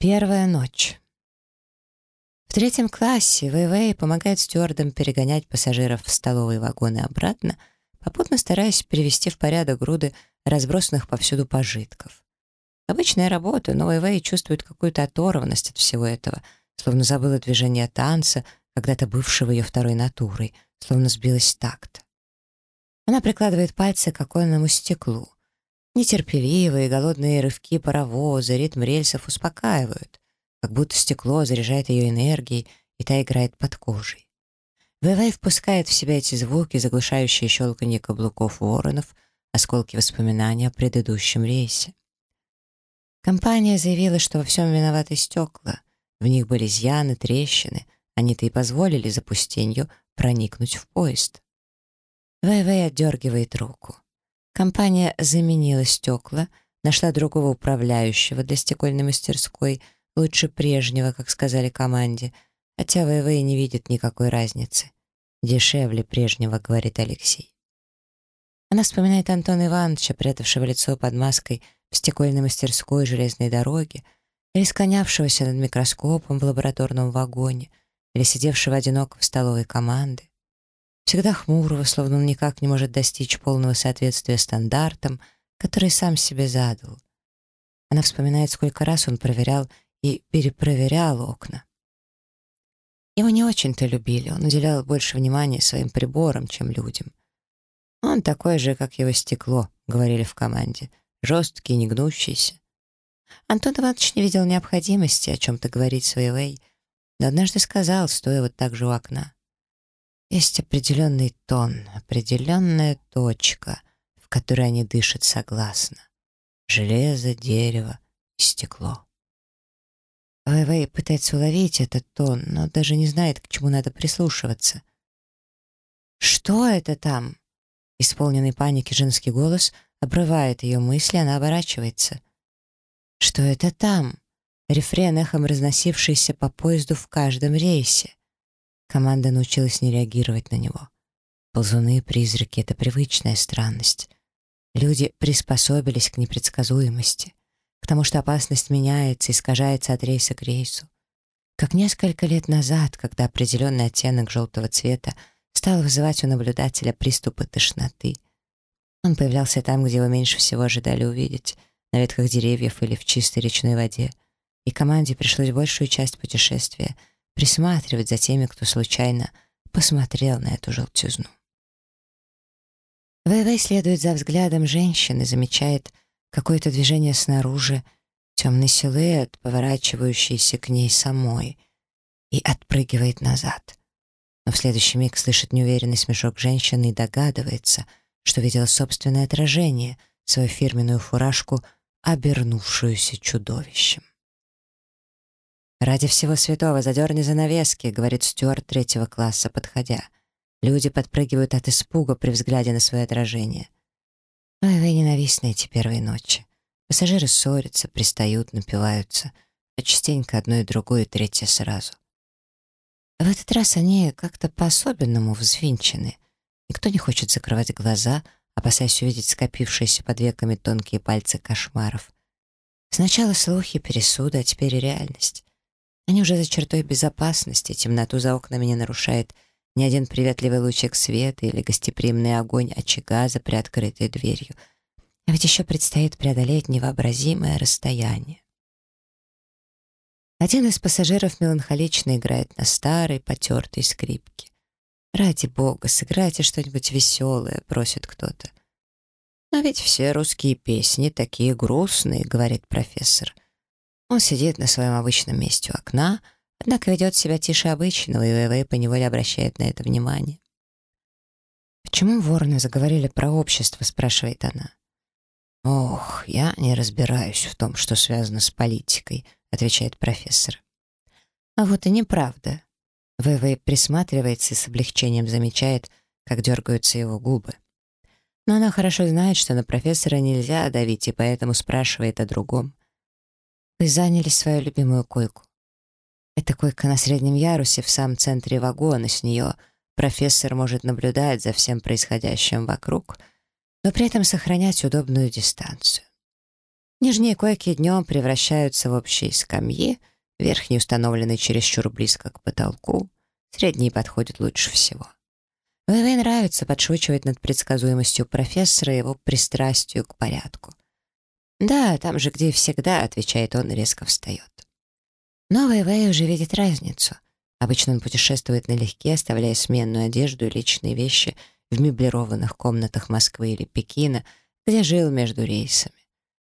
Первая ночь. В третьем классе Вэйвэй помогает стюардам перегонять пассажиров в столовые вагоны обратно, попутно стараясь привести в порядок груды разбросанных повсюду пожитков. Обычная работа, но Вэйвэй чувствует какую-то оторванность от всего этого, словно забыла движение танца, когда-то бывшего ее второй натурой, словно сбилась с такта. Она прикладывает пальцы к оконному стеклу. Нетерпеливые голодные рывки паровоза, ритм рельсов успокаивают, как будто стекло заряжает ее энергией, и та играет под кожей. ВВ впускает в себя эти звуки, заглушающие щелканье каблуков воронов, осколки воспоминаний о предыдущем рейсе. Компания заявила, что во всем виноваты стекла. В них были изъяны, трещины. Они-то и позволили запустенью проникнуть в поезд. ВВ отдергивает руку. Компания заменила стекла, нашла другого управляющего для стекольной мастерской, лучше прежнего, как сказали команде, хотя ВВ не видит никакой разницы. «Дешевле прежнего», — говорит Алексей. Она вспоминает Антона Ивановича, прятавшего лицо под маской в стекольной мастерской железной дороги, или склонявшегося над микроскопом в лабораторном вагоне, или сидевшего одиноко в столовой команды всегда хмурого, словно он никак не может достичь полного соответствия стандартам, которые сам себе задал. Она вспоминает, сколько раз он проверял и перепроверял окна. Его не очень-то любили, он уделял больше внимания своим приборам, чем людям. «Он такой же, как его стекло», — говорили в команде, жесткий, негнущийся. Антон Иванович не видел необходимости о чем-то говорить своей но однажды сказал, стоя вот так же у окна. Есть определенный тон, определенная точка, в которой они дышат согласно. Железо, дерево и стекло. Вэй-Вэй пытается уловить этот тон, но даже не знает, к чему надо прислушиваться. «Что это там?» Исполненный паники женский голос обрывает ее мысли, она оборачивается. «Что это там?» Рефрен эхом разносившийся по поезду в каждом рейсе. Команда научилась не реагировать на него. Ползуны призраки — это привычная странность. Люди приспособились к непредсказуемости, к тому, что опасность меняется, искажается от рейса к рейсу. Как несколько лет назад, когда определенный оттенок желтого цвета стал вызывать у наблюдателя приступы тошноты. Он появлялся там, где его меньше всего ожидали увидеть, на ветках деревьев или в чистой речной воде, и команде пришлось большую часть путешествия — присматривать за теми, кто случайно посмотрел на эту желтизну. ВВ следует за взглядом женщины, замечает какое-то движение снаружи, темный силуэт, поворачивающийся к ней самой, и отпрыгивает назад. Но в следующий миг слышит неуверенный смешок женщины и догадывается, что видела собственное отражение, свою фирменную фуражку, обернувшуюся чудовищем. «Ради всего святого задерни занавески», — говорит Стюарт третьего класса, подходя. Люди подпрыгивают от испуга при взгляде на свое отражение. Ой, вы ненавистны эти первые ночи. Пассажиры ссорятся, пристают, напиваются, а частенько одно и другое, и третье сразу. В этот раз они как-то по-особенному взвинчены. Никто не хочет закрывать глаза, опасаясь увидеть скопившиеся под веками тонкие пальцы кошмаров. Сначала слухи, пересуды, а теперь реальность. Они уже за чертой безопасности, темноту за окнами не нарушает ни один приветливый лучик света или гостеприимный огонь очага за приоткрытой дверью. А ведь еще предстоит преодолеть невообразимое расстояние. Один из пассажиров меланхолично играет на старой, потертой скрипке. «Ради бога, сыграйте что-нибудь веселое», — просит кто-то. «Но ведь все русские песни такие грустные», — говорит профессор. Он сидит на своем обычном месте у окна, однако ведет себя тише обычного, и ВВ поневоле обращает на это внимание. «Почему вороны заговорили про общество?» — спрашивает она. «Ох, я не разбираюсь в том, что связано с политикой», — отвечает профессор. «А вот и неправда». ВВ присматривается и с облегчением замечает, как дергаются его губы. Но она хорошо знает, что на профессора нельзя давить, и поэтому спрашивает о другом. Вы заняли свою любимую койку. Это койка на среднем ярусе в самом центре вагона. С нее профессор может наблюдать за всем происходящим вокруг, но при этом сохранять удобную дистанцию. Нижние койки днем превращаются в общие скамьи, верхние установлены чересчур близко к потолку, средние подходят лучше всего. ВВ нравится подшучивать над предсказуемостью профессора и его пристрастию к порядку. «Да, там же, где всегда», — отвечает он и резко встает. Но ВВ уже видит разницу. Обычно он путешествует налегке, оставляя сменную одежду и личные вещи в меблированных комнатах Москвы или Пекина, где жил между рейсами.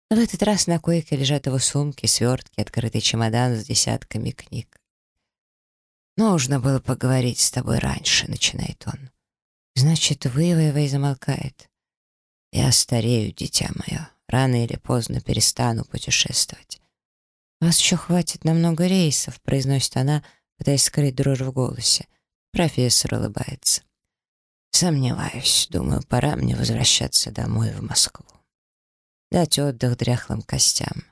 В этот раз на койке лежат его сумки, свертки, открытый чемодан с десятками книг. «Нужно было поговорить с тобой раньше», — начинает он. «Значит, вывоевай замолкает. Я старею, дитя мое. Рано или поздно перестану путешествовать. «Вас еще хватит на много рейсов», — произносит она, пытаясь скрыть дрожь в голосе. Профессор улыбается. «Сомневаюсь. Думаю, пора мне возвращаться домой в Москву» дать отдых дряхлым костям.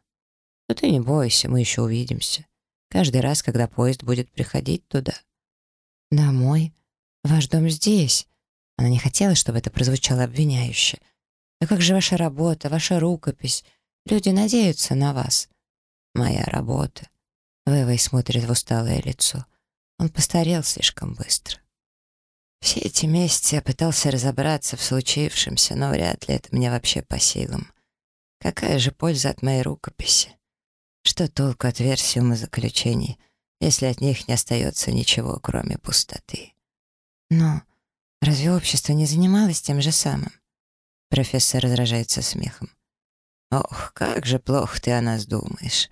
Но ты не бойся, мы еще увидимся. Каждый раз, когда поезд будет приходить туда. Домой? Ваш дом здесь. Она не хотела, чтобы это прозвучало обвиняюще. А как же ваша работа, ваша рукопись? Люди надеются на вас. Моя работа. Вэвэй смотрит в усталое лицо. Он постарел слишком быстро. Все эти месяцы я пытался разобраться в случившемся, но вряд ли это мне вообще по силам. Какая же польза от моей рукописи? Что толку от версий умозаключений, если от них не остается ничего, кроме пустоты? Но разве общество не занималось тем же самым? Профессор раздражается смехом. Ох, как же плохо ты о нас думаешь.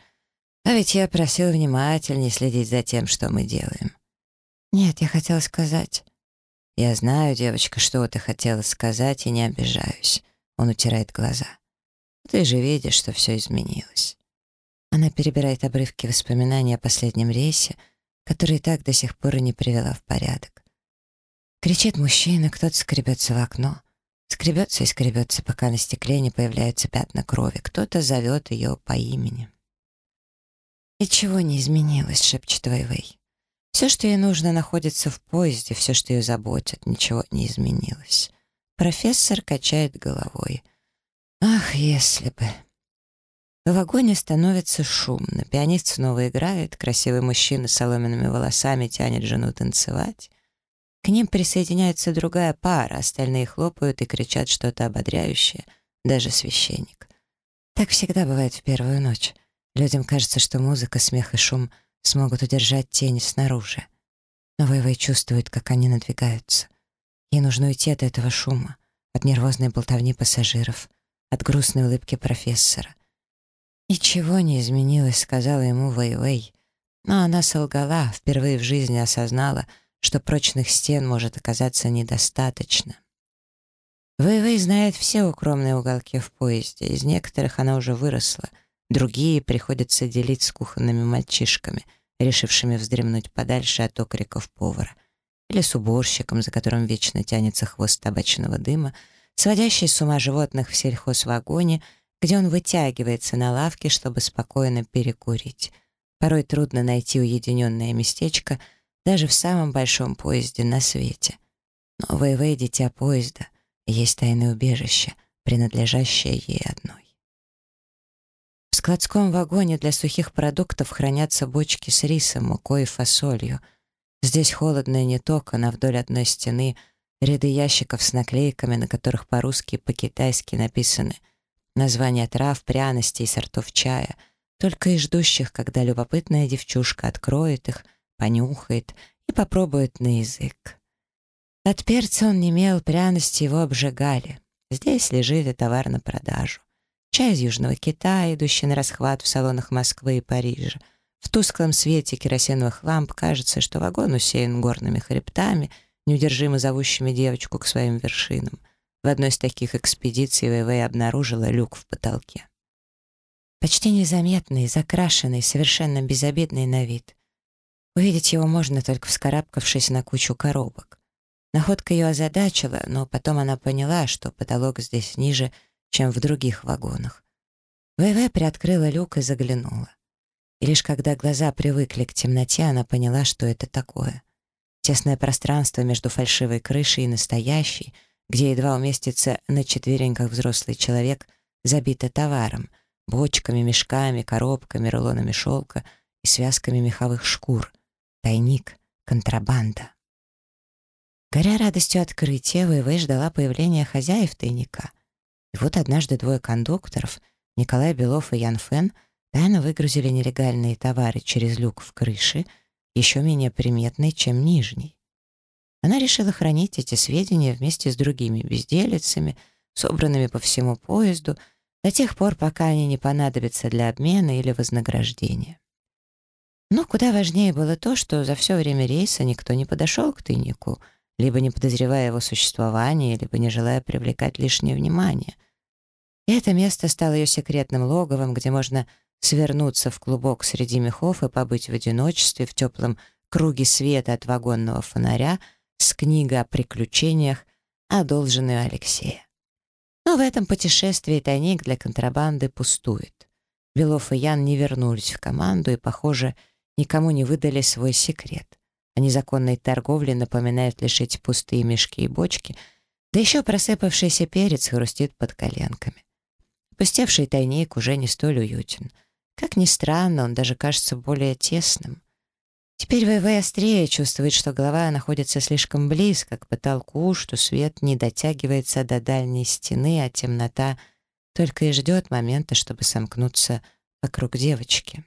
А ведь я просил внимательнее следить за тем, что мы делаем. Нет, я хотела сказать. Я знаю, девочка, что ты хотела сказать, и не обижаюсь. Он утирает глаза. Ты же видишь, что все изменилось. Она перебирает обрывки воспоминаний о последнем рейсе, который так до сих пор и не привела в порядок. Кричит мужчина, кто-то скребется в окно. Скребется и скребется, пока на стекле не появляются пятна крови. Кто-то зовет ее по имени. «И чего не изменилось?» — шепчет Вэйвэй. «Все, что ей нужно, находится в поезде, все, что ее заботит, ничего не изменилось». Профессор качает головой. Ах, если бы. В вагоне становится шумно. Пианист снова играет, красивый мужчина с соломенными волосами тянет жену танцевать. К ним присоединяется другая пара, остальные хлопают и кричат что-то ободряющее, даже священник. Так всегда бывает в первую ночь. Людям кажется, что музыка, смех и шум смогут удержать тени снаружи. Но Вэйвэй чувствует, как они надвигаются. Ей нужно уйти от этого шума, от нервозной болтовни пассажиров — от грустной улыбки профессора. «Ничего не изменилось», — сказала ему Вэй-Вэй. Но она солгала, впервые в жизни осознала, что прочных стен может оказаться недостаточно. Вэй-Вэй знает все укромные уголки в поезде, из некоторых она уже выросла, другие приходится делить с кухонными мальчишками, решившими вздремнуть подальше от окриков повара, или с уборщиком, за которым вечно тянется хвост табачного дыма, сводящий с ума животных в сельхозвагоне, где он вытягивается на лавке, чтобы спокойно перекурить. Порой трудно найти уединенное местечко даже в самом большом поезде на свете. Но Вэйвэй — дитя поезда, есть тайное убежище, принадлежащее ей одной. В складском вагоне для сухих продуктов хранятся бочки с рисом, мукой и фасолью. Здесь холодно и не на вдоль одной стены — Ряды ящиков с наклейками, на которых по-русски и по-китайски написаны названия трав, пряностей и сортов чая, только и ждущих, когда любопытная девчушка откроет их, понюхает и попробует на язык. От перца он не имел, пряности его обжигали. Здесь лежит и товар на продажу. Чай из Южного Китая, идущий на расхват в салонах Москвы и Парижа. В тусклом свете керосиновых ламп кажется, что вагон усеян горными хребтами — неудержимо зовущими девочку к своим вершинам. В одной из таких экспедиций ВВ обнаружила люк в потолке. Почти незаметный, закрашенный, совершенно безобидный на вид. Увидеть его можно, только вскарабкавшись на кучу коробок. Находка ее озадачила, но потом она поняла, что потолок здесь ниже, чем в других вагонах. ВВ приоткрыла люк и заглянула. И лишь когда глаза привыкли к темноте, она поняла, что это такое. Тесное пространство между фальшивой крышей и настоящей, где едва уместится на четвереньках взрослый человек, забито товаром, бочками, мешками, коробками, рулонами шелка и связками меховых шкур. Тайник, контрабанда. Горя радостью открытия, ВВ ждала появления хозяев тайника. И вот однажды двое кондукторов, Николай Белов и Ян Фен, тайно выгрузили нелегальные товары через люк в крыше, еще менее приметный, чем нижний. Она решила хранить эти сведения вместе с другими безделицами, собранными по всему поезду, до тех пор, пока они не понадобятся для обмена или вознаграждения. Но куда важнее было то, что за все время рейса никто не подошел к тайнику — либо не подозревая его существования, либо не желая привлекать лишнее внимание. И это место стало ее секретным логовом, где можно свернуться в клубок среди мехов и побыть в одиночестве в теплом круге света от вагонного фонаря с книгой о приключениях, одолженной Алексея. Но в этом путешествии тайник для контрабанды пустует. Белов и Ян не вернулись в команду и, похоже, никому не выдали свой секрет. О незаконной торговле напоминают лишь эти пустые мешки и бочки, да еще просыпавшийся перец хрустит под коленками. Пустевший тайник уже не столь уютен. Как ни странно, он даже кажется более тесным. Теперь ВВ острее чувствует, что голова находится слишком близко к потолку, что свет не дотягивается до дальней стены, а темнота только и ждет момента, чтобы сомкнуться вокруг девочки.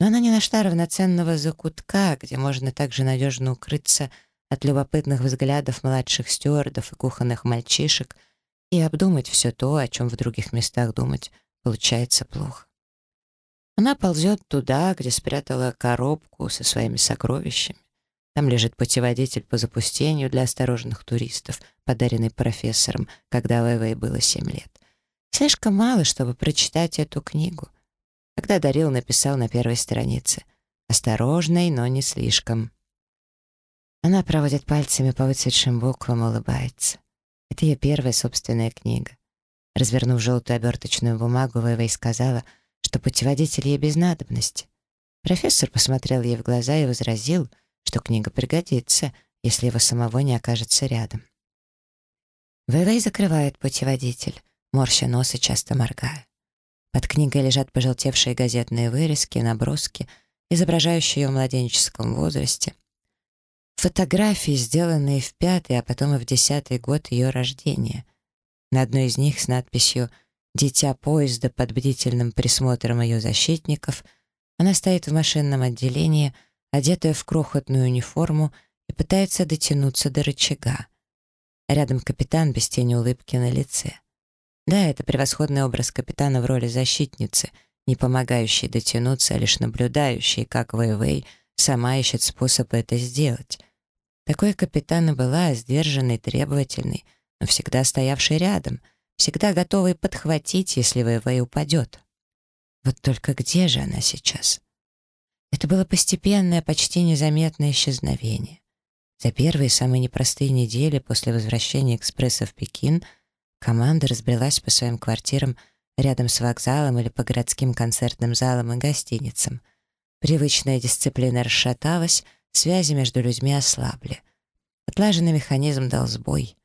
Но она не нашла равноценного закутка, где можно также надежно укрыться от любопытных взглядов младших стюардов и кухонных мальчишек и обдумать все то, о чем в других местах думать получается плохо. Она ползет туда, где спрятала коробку со своими сокровищами. Там лежит путеводитель по запустению для осторожных туристов, подаренный профессором, когда Вэйвэй было семь лет. Слишком мало, чтобы прочитать эту книгу. Когда дарил, написал на первой странице. «Осторожный, но не слишком». Она проводит пальцами по выцветшим буквам, улыбается. Это ее первая собственная книга. Развернув желтую оберточную бумагу, Вэйвэй сказала, что путеводитель ей без надобности. Профессор посмотрел ей в глаза и возразил, что книга пригодится, если его самого не окажется рядом. Вэйвэй закрывает путеводитель, морща нос и часто моргая. Под книгой лежат пожелтевшие газетные вырезки, наброски, изображающие ее в младенческом возрасте. Фотографии, сделанные в пятый, а потом и в десятый год ее рождения. На одной из них с надписью «Дитя поезда» под бдительным присмотром ее защитников она стоит в машинном отделении, одетая в крохотную униформу и пытается дотянуться до рычага. Рядом капитан без тени улыбки на лице. Да, это превосходный образ капитана в роли защитницы, не помогающей дотянуться, а лишь наблюдающей, как Вэйвэй сама ищет способ это сделать. Такой капитан и была, сдержанный, требовательный, но всегда стоявший рядом, всегда готовый подхватить, если Вэйвэй упадет. Вот только где же она сейчас? Это было постепенное, почти незаметное исчезновение. За первые самые непростые недели после возвращения экспресса в Пекин — Команда разбрелась по своим квартирам рядом с вокзалом или по городским концертным залам и гостиницам. Привычная дисциплина расшаталась, связи между людьми ослабли. Отлаженный механизм дал сбой.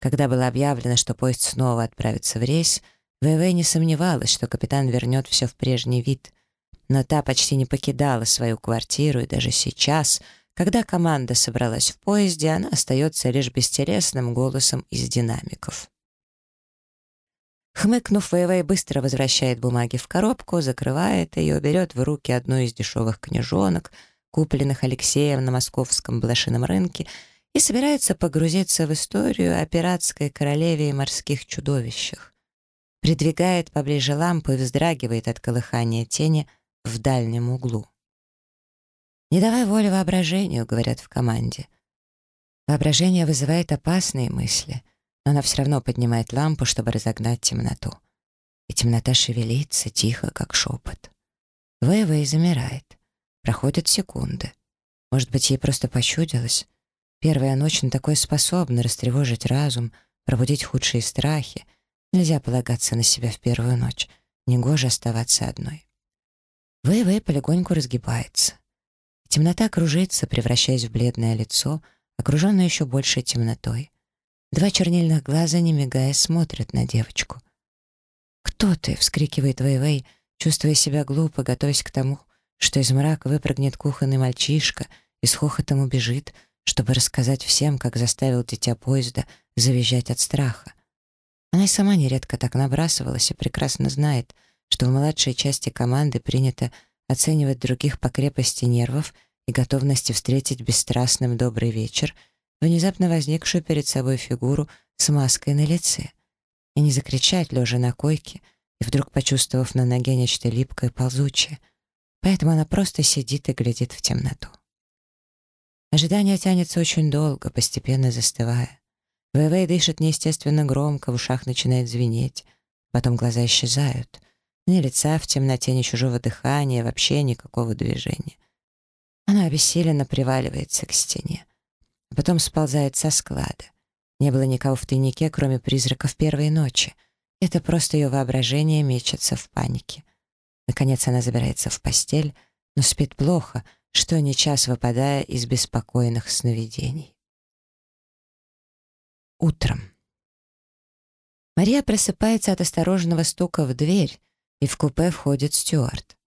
Когда было объявлено, что поезд снова отправится в рейс, ВВ не сомневалась, что капитан вернет все в прежний вид. Но та почти не покидала свою квартиру, и даже сейчас, когда команда собралась в поезде, она остается лишь бестересным голосом из динамиков. Хмыкнув, Вэйвэй быстро возвращает бумаги в коробку, закрывает ее, берет в руки одну из дешевых книжонок, купленных Алексеем на московском блошином рынке, и собирается погрузиться в историю о пиратской королеве и морских чудовищах. Придвигает поближе лампу и вздрагивает от колыхания тени в дальнем углу. «Не давай воли воображению», — говорят в команде. Воображение вызывает опасные мысли — но она все равно поднимает лампу, чтобы разогнать темноту. И темнота шевелится, тихо, как шепот. Вэйвэй замирает. Проходят секунды. Может быть, ей просто почудилось? Первая ночь на такое способна растревожить разум, пробудить худшие страхи. Нельзя полагаться на себя в первую ночь. Негоже оставаться одной. Вэй-Вэй полегоньку разгибается. Темнота кружится, превращаясь в бледное лицо, окруженное еще большей темнотой. Два чернильных глаза, не мигая, смотрят на девочку. «Кто ты?» — вскрикивает Вэйвэй, чувствуя себя глупо, готовясь к тому, что из мрака выпрыгнет кухонный мальчишка и с хохотом убежит, чтобы рассказать всем, как заставил дитя поезда завизжать от страха. Она и сама нередко так набрасывалась и прекрасно знает, что в младшей части команды принято оценивать других по крепости нервов и готовности встретить бесстрастным добрый вечер внезапно возникшую перед собой фигуру с маской на лице и не закричать, лежа на койке, и вдруг почувствовав на ноге нечто липкое и ползучее. Поэтому она просто сидит и глядит в темноту. Ожидание тянется очень долго, постепенно застывая. Вэйвэй дышит неестественно громко, в ушах начинает звенеть. Потом глаза исчезают. Ни лица в темноте, ни чужого дыхания, вообще никакого движения. Она обессиленно приваливается к стене. А потом сползает со склада. Не было никого в тайнике, кроме призраков первой ночи. Это просто ее воображение мечется в панике. Наконец она забирается в постель, но спит плохо, что не час выпадая из беспокойных сновидений утром. Мария просыпается от осторожного стука в дверь, и в купе входит Стюарт.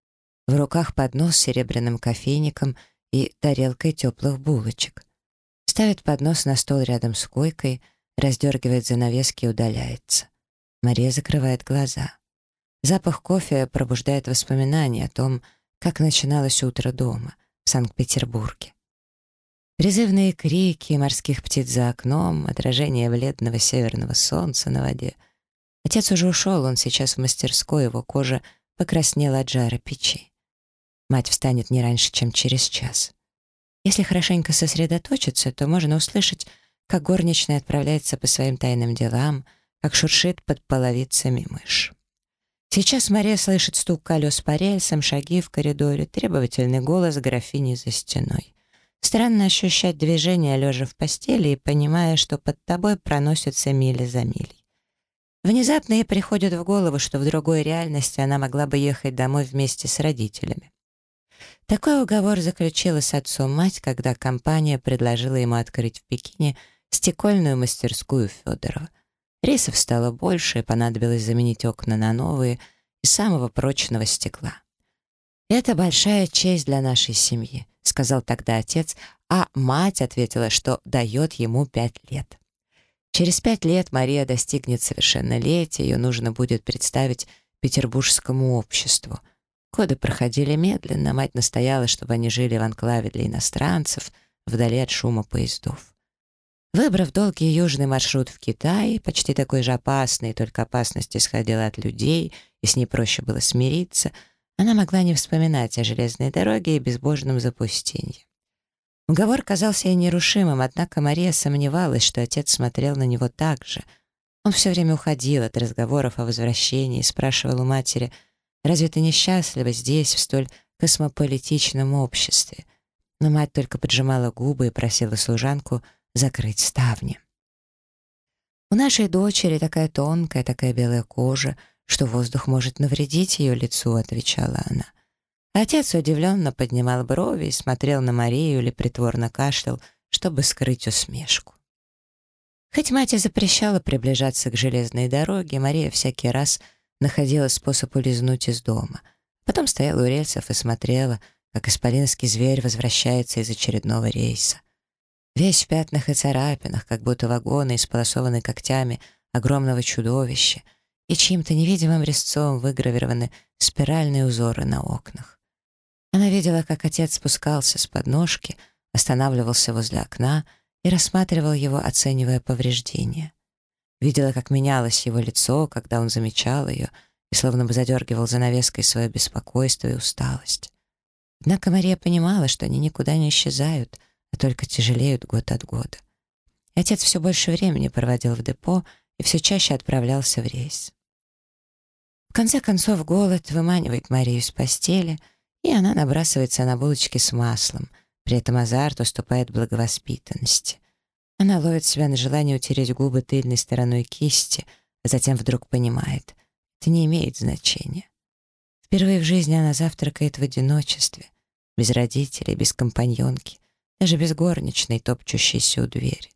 В руках поднос с серебряным кофейником и тарелкой теплых булочек. Ставит поднос на стол рядом с койкой, раздергивает занавески и удаляется. Мария закрывает глаза. Запах кофе пробуждает воспоминания о том, как начиналось утро дома в Санкт-Петербурге. Призывные крики морских птиц за окном, отражение бледного северного солнца на воде. Отец уже ушел, он сейчас в мастерской, его кожа покраснела от жара печи. Мать встанет не раньше, чем через час. Если хорошенько сосредоточиться, то можно услышать, как горничная отправляется по своим тайным делам, как шуршит под половицами мышь. Сейчас Мария слышит стук колес по рельсам, шаги в коридоре, требовательный голос графини за стеной. Странно ощущать движение, лежа в постели и понимая, что под тобой проносятся мили за милей. Внезапно ей приходит в голову, что в другой реальности она могла бы ехать домой вместе с родителями. Такой уговор заключила с отцом мать, когда компания предложила ему открыть в Пекине стекольную мастерскую Федорова. Рейсов стало больше, и понадобилось заменить окна на новые из самого прочного стекла. Это большая честь для нашей семьи сказал тогда отец, а мать ответила, что дает ему пять лет. Через пять лет Мария достигнет совершеннолетия, ее нужно будет представить петербургскому обществу. Годы проходили медленно, мать настояла, чтобы они жили в анклаве для иностранцев, вдали от шума поездов. Выбрав долгий южный маршрут в Китай, почти такой же опасный, только опасность исходила от людей, и с ней проще было смириться — она могла не вспоминать о железной дороге и безбожном запустении. Уговор казался ей нерушимым, однако Мария сомневалась, что отец смотрел на него так же. Он все время уходил от разговоров о возвращении, спрашивал у матери, «Разве ты несчастлива здесь, в столь космополитичном обществе?» Но мать только поджимала губы и просила служанку закрыть ставни. «У нашей дочери такая тонкая, такая белая кожа», что воздух может навредить ее лицу», — отвечала она. Отец удивленно поднимал брови и смотрел на Марию или притворно кашлял, чтобы скрыть усмешку. Хоть мать и запрещала приближаться к железной дороге, Мария всякий раз находила способ улизнуть из дома. Потом стояла у рельсов и смотрела, как исполинский зверь возвращается из очередного рейса. Весь в пятнах и царапинах, как будто вагоны, исполосованы когтями огромного чудовища — и чьим-то невидимым резцом выгравированы спиральные узоры на окнах. Она видела, как отец спускался с подножки, останавливался возле окна и рассматривал его, оценивая повреждения. Видела, как менялось его лицо, когда он замечал ее и словно бы задергивал занавеской свое беспокойство и усталость. Однако Мария понимала, что они никуда не исчезают, а только тяжелеют год от года. И отец все больше времени проводил в депо и все чаще отправлялся в рейс. В конце концов, голод выманивает Марию из постели, и она набрасывается на булочки с маслом, при этом азарт уступает благовоспитанности. Она ловит себя на желание утереть губы тыльной стороной кисти, а затем вдруг понимает — это не имеет значения. Впервые в жизни она завтракает в одиночестве, без родителей, без компаньонки, даже без горничной, топчущейся у двери.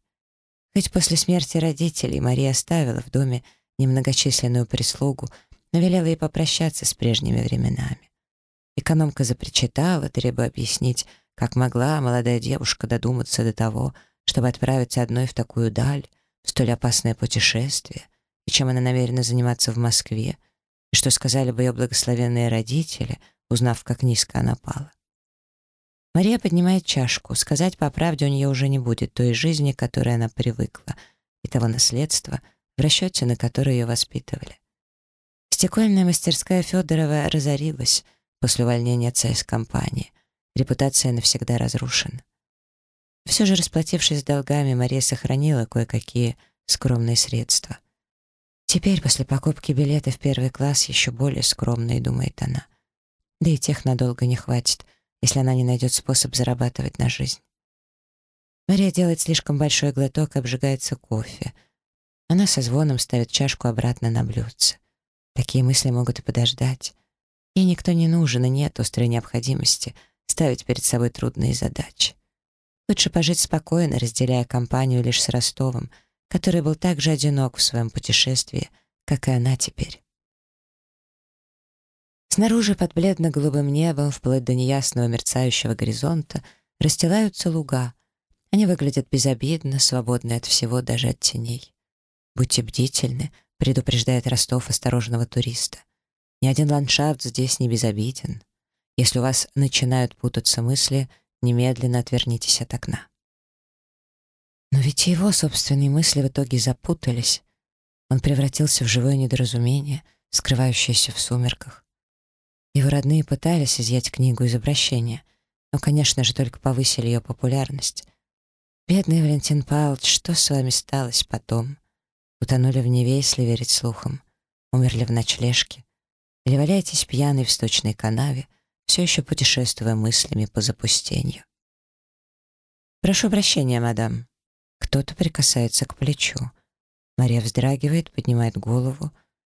Хоть после смерти родителей Мария оставила в доме немногочисленную прислугу но велела ей попрощаться с прежними временами. Экономка запричитала, требуя объяснить, как могла молодая девушка додуматься до того, чтобы отправиться одной в такую даль, в столь опасное путешествие, и чем она намерена заниматься в Москве, и что сказали бы ее благословенные родители, узнав, как низко она пала. Мария поднимает чашку. Сказать по правде у нее уже не будет той жизни, к которой она привыкла, и того наследства, в расчете на которое ее воспитывали. Стекольная мастерская Федорова разорилась после увольнения отца из компании. Репутация навсегда разрушена. Все же, расплатившись долгами, Мария сохранила кое-какие скромные средства. Теперь, после покупки билета в первый класс, еще более скромные, думает она. Да и тех надолго не хватит — если она не найдет способ зарабатывать на жизнь. Мария делает слишком большой глоток и обжигается кофе. Она со звоном ставит чашку обратно на блюдце. Такие мысли могут и подождать. Ей никто не нужен, и нет острой необходимости ставить перед собой трудные задачи. Лучше пожить спокойно, разделяя компанию лишь с Ростовым, который был так же одинок в своем путешествии, как и она теперь. Снаружи под бледно-голубым небом, вплоть до неясного мерцающего горизонта, расстилаются луга. Они выглядят безобидно, свободны от всего, даже от теней. «Будьте бдительны», — предупреждает Ростов осторожного туриста. «Ни один ландшафт здесь не безобиден. Если у вас начинают путаться мысли, немедленно отвернитесь от окна». Но ведь его собственные мысли в итоге запутались. Он превратился в живое недоразумение, скрывающееся в сумерках. Его родные пытались изъять книгу из обращения, но, конечно же, только повысили ее популярность. Бедный Валентин Павлович, что с вами сталось потом? Утонули в Неве, если верить слухам. Умерли в ночлежке. Или валяетесь пьяный в сточной канаве, все еще путешествуя мыслями по запустению. «Прошу прощения, мадам». Кто-то прикасается к плечу. Мария вздрагивает, поднимает голову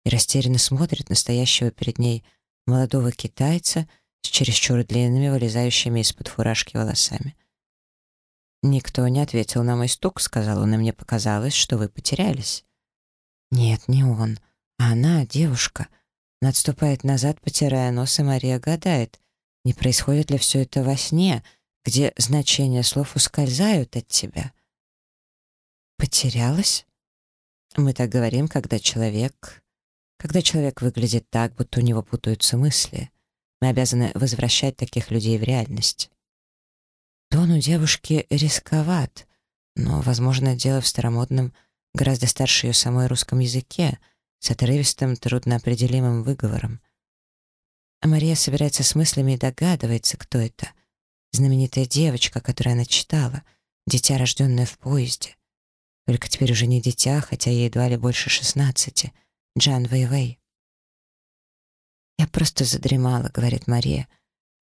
и растерянно смотрит на стоящего перед ней молодого китайца с чересчур длинными, вылезающими из-под фуражки волосами. «Никто не ответил на мой стук», — сказал он, и мне показалось, что вы потерялись. «Нет, не он, а она, девушка». Она отступает назад, потирая нос, и Мария гадает, не происходит ли все это во сне, где значения слов ускользают от тебя. «Потерялась?» Мы так говорим, когда человек когда человек выглядит так, будто у него путаются мысли, мы обязаны возвращать таких людей в реальность. Тон у девушки рисковат, но, возможно, дело в старомодном, гораздо старше ее самой русском языке, с отрывистым, трудноопределимым выговором. А Мария собирается с мыслями и догадывается, кто это. Знаменитая девочка, которую она читала, дитя, рожденное в поезде. Только теперь уже не дитя, хотя ей едва ли больше шестнадцати — Джан Вэйвэй. «Я просто задремала», — говорит Мария,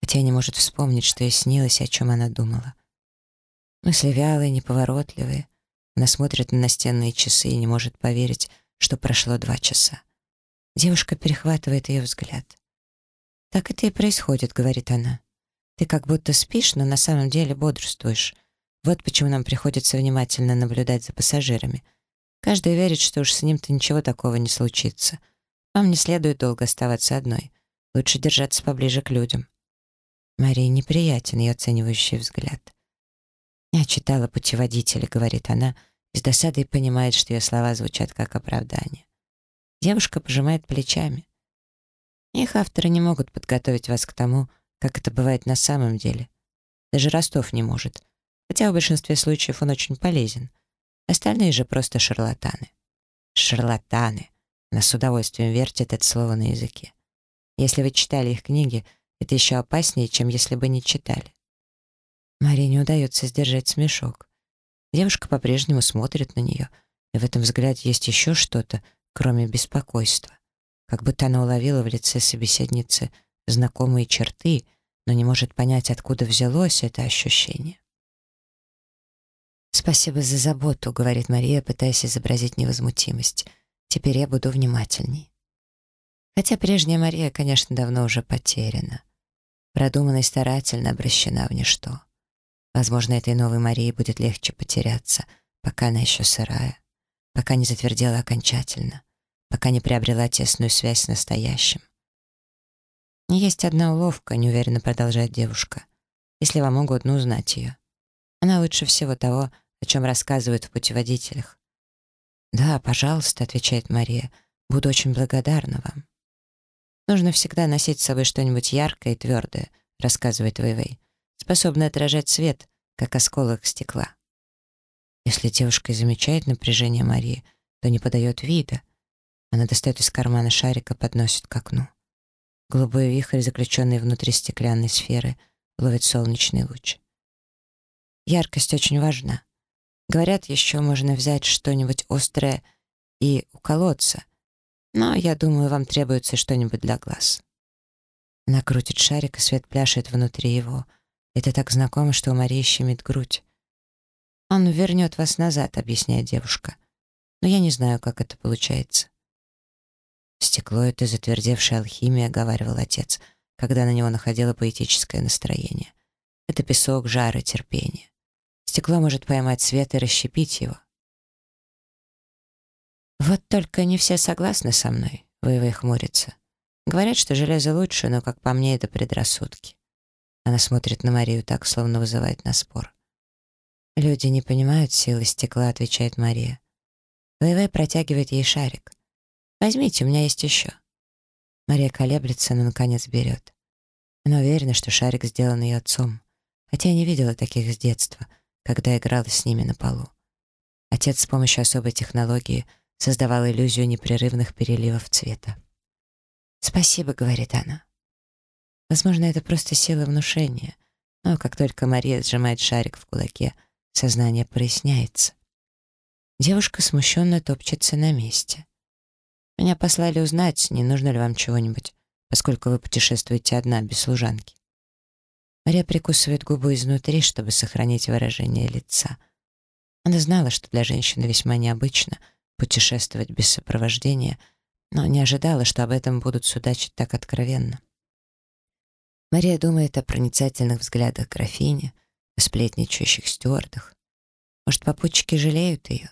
хотя не может вспомнить, что ей снилось и о чем она думала. Мысли вялые, неповоротливые. Она смотрит на настенные часы и не может поверить, что прошло два часа. Девушка перехватывает ее взгляд. «Так это и происходит», — говорит она. «Ты как будто спишь, но на самом деле бодрствуешь. Вот почему нам приходится внимательно наблюдать за пассажирами. Каждый верит, что уж с ним-то ничего такого не случится. Вам не следует долго оставаться одной. Лучше держаться поближе к людям. Марии неприятен ее оценивающий взгляд. «Я читала путеводители», — говорит она, и с досадой понимает, что ее слова звучат как оправдание. Девушка пожимает плечами. Их авторы не могут подготовить вас к тому, как это бывает на самом деле. Даже Ростов не может, хотя в большинстве случаев он очень полезен — Остальные же просто шарлатаны. Шарлатаны. Она с удовольствием вертит это слово на языке. Если вы читали их книги, это еще опаснее, чем если бы не читали. Марии не удается сдержать смешок. Девушка по-прежнему смотрит на нее, и в этом взгляде есть еще что-то, кроме беспокойства. Как будто она уловила в лице собеседницы знакомые черты, но не может понять, откуда взялось это ощущение. «Спасибо за заботу», — говорит Мария, пытаясь изобразить невозмутимость. «Теперь я буду внимательней». Хотя прежняя Мария, конечно, давно уже потеряна. Продуманно и старательно обращена в ничто. Возможно, этой новой Марии будет легче потеряться, пока она еще сырая, пока не затвердела окончательно, пока не приобрела тесную связь с настоящим. «Есть одна уловка», — неуверенно продолжает девушка, «если вам угодно узнать ее. Она лучше всего того, о чем рассказывают в путеводителях». «Да, пожалуйста», — отвечает Мария, «буду очень благодарна вам». «Нужно всегда носить с собой что-нибудь яркое и твердое», — рассказывает Вэйвэй, «способное отражать свет, как осколок стекла». Если девушка замечает напряжение Марии, то не подает вида. Она достает из кармана шарика, подносит к окну. Голубой вихрь, заключенный внутри стеклянной сферы, ловит солнечный луч. Яркость очень важна. Говорят, еще можно взять что-нибудь острое и уколоться. Но, я думаю, вам требуется что-нибудь для глаз. Она крутит шарик, и свет пляшет внутри его. Это так знакомо, что у Марии щемит грудь. «Он вернет вас назад», — объясняет девушка. «Но я не знаю, как это получается». «Стекло — это затвердевшая алхимия», — говаривал отец, когда на него находило поэтическое настроение. «Это песок, жар и терпение. Стекло может поймать свет и расщепить его». «Вот только не все согласны со мной», — Воевой хмурится. «Говорят, что железо лучше, но, как по мне, это предрассудки». Она смотрит на Марию так, словно вызывает на спор. «Люди не понимают силы стекла», — отвечает Мария. Воевой протягивает ей шарик. «Возьмите, у меня есть еще». Мария колеблется, но наконец берет. Она уверена, что шарик сделан ее отцом, хотя я не видела таких с детства, когда играла с ними на полу. Отец с помощью особой технологии создавал иллюзию непрерывных переливов цвета. «Спасибо», — говорит она. Возможно, это просто сила внушения, но как только Мария сжимает шарик в кулаке, сознание проясняется. Девушка смущенно топчется на месте. Меня послали узнать, не нужно ли вам чего-нибудь, поскольку вы путешествуете одна, без служанки. Мария прикусывает губу изнутри, чтобы сохранить выражение лица. Она знала, что для женщины весьма необычно путешествовать без сопровождения, но не ожидала, что об этом будут судачить так откровенно. Мария думает о проницательных взглядах графини, о сплетничающих стюардах. Может, попутчики жалеют ее?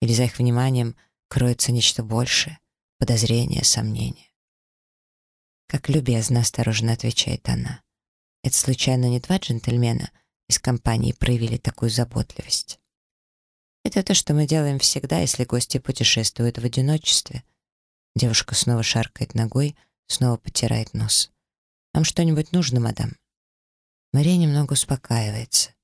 Или за их вниманием кроется нечто большее? Подозрения, сомнения. «Как любезно», — осторожно отвечает она. «Это случайно не два джентльмена из компании проявили такую заботливость?» «Это то, что мы делаем всегда, если гости путешествуют в одиночестве». Девушка снова шаркает ногой, снова потирает нос. «Вам что-нибудь нужно, мадам?» Мария немного успокаивается.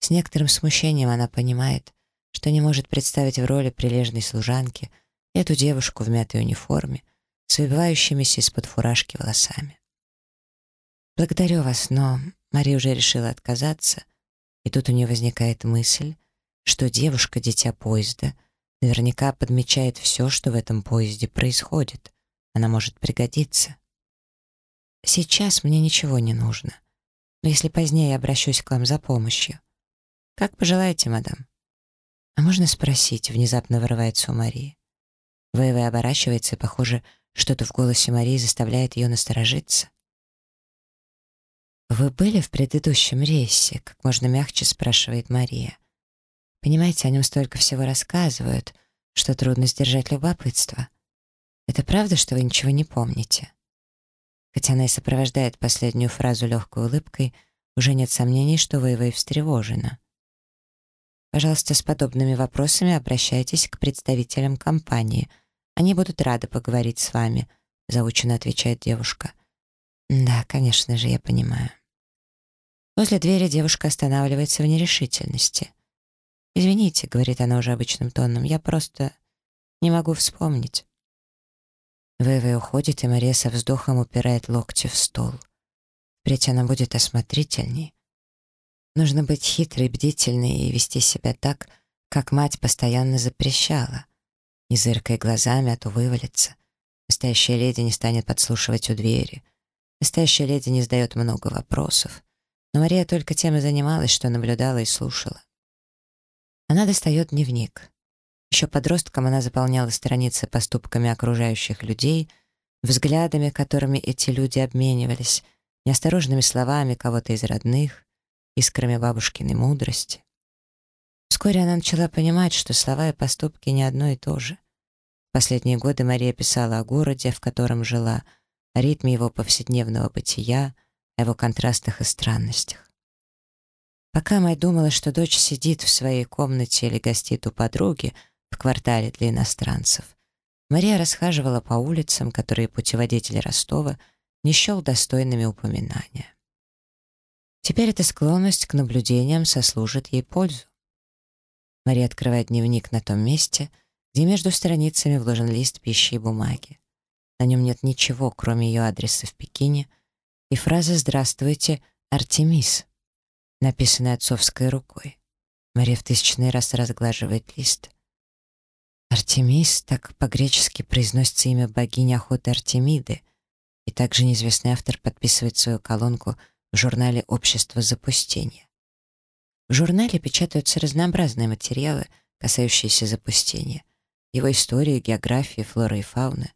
С некоторым смущением она понимает, что не может представить в роли прилежной служанки — эту девушку в мятой униформе с выбивающимися из-под фуражки волосами. «Благодарю вас, но Мария уже решила отказаться, и тут у нее возникает мысль, что девушка, дитя поезда, наверняка подмечает все, что в этом поезде происходит. Она может пригодиться. Сейчас мне ничего не нужно, но если позднее я обращусь к вам за помощью. Как пожелаете, мадам? А можно спросить, внезапно вырывается у Марии. Вэйвэй оборачивается, и, похоже, что-то в голосе Марии заставляет ее насторожиться. «Вы были в предыдущем рейсе?» — как можно мягче спрашивает Мария. «Понимаете, о нем столько всего рассказывают, что трудно сдержать любопытство. Это правда, что вы ничего не помните?» Хотя она и сопровождает последнюю фразу легкой улыбкой, уже нет сомнений, что Вэйвэй встревожена. Пожалуйста, с подобными вопросами обращайтесь к представителям компании — они будут рады поговорить с вами», — заученно отвечает девушка. «Да, конечно же, я понимаю». Возле двери девушка останавливается в нерешительности. «Извините», — говорит она уже обычным тоном, — «я просто не могу вспомнить». Вэвэ уходит, и Мария со вздохом упирает локти в стол. Впредь она будет осмотрительней. Нужно быть хитрой, бдительной и вести себя так, как мать постоянно запрещала. Не зыркай глазами, а то вывалится. Настоящая леди не станет подслушивать у двери. Настоящая леди не задает много вопросов. Но Мария только тем и занималась, что наблюдала и слушала. Она достает дневник. Еще подростком она заполняла страницы поступками окружающих людей, взглядами, которыми эти люди обменивались, неосторожными словами кого-то из родных, искрами бабушкиной мудрости. Вскоре она начала понимать, что слова и поступки не одно и то же. Последние годы Мария писала о городе, в котором жила, о ритме его повседневного бытия, о его контрастах и странностях. Пока мать думала, что дочь сидит в своей комнате или гостит у подруги в квартале для иностранцев, Мария расхаживала по улицам, которые путеводитель Ростова не счел достойными упоминания. Теперь эта склонность к наблюдениям сослужит ей пользу. Мария открывает дневник на том месте, где между страницами вложен лист пищи и бумаги. На нем нет ничего, кроме ее адреса в Пекине и фраза «Здравствуйте, Артемис», написанная отцовской рукой. Мария в тысячный раз разглаживает лист. Артемис, так по-гречески произносится имя богини охоты Артемиды, и также неизвестный автор подписывает свою колонку в журнале «Общество запустения». В журнале печатаются разнообразные материалы, касающиеся запустения — его истории, географии, флоры и фауны.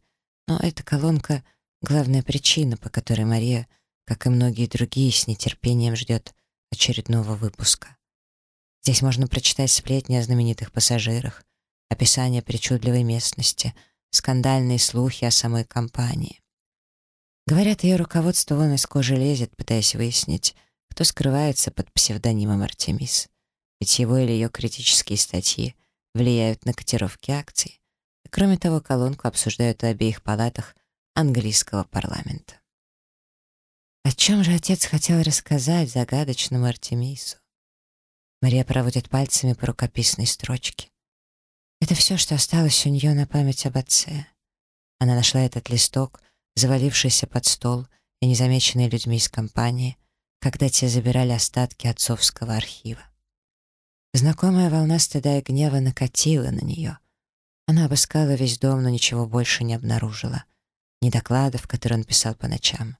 Но эта колонка — главная причина, по которой Мария, как и многие другие, с нетерпением ждет очередного выпуска. Здесь можно прочитать сплетни о знаменитых пассажирах, описание причудливой местности, скандальные слухи о самой компании. Говорят, ее руководство вон из кожи лезет, пытаясь выяснить, кто скрывается под псевдонимом Артемис. Ведь его или ее критические статьи — влияют на котировки акций. И, кроме того, колонку обсуждают в обеих палатах английского парламента. О чем же отец хотел рассказать загадочному Артемису? Мария проводит пальцами по рукописной строчке. Это все, что осталось у нее на память об отце. Она нашла этот листок, завалившийся под стол и незамеченный людьми из компании, когда те забирали остатки отцовского архива. Знакомая волна стыда и гнева накатила на нее. Она обыскала весь дом, но ничего больше не обнаружила. Ни докладов, которые он писал по ночам,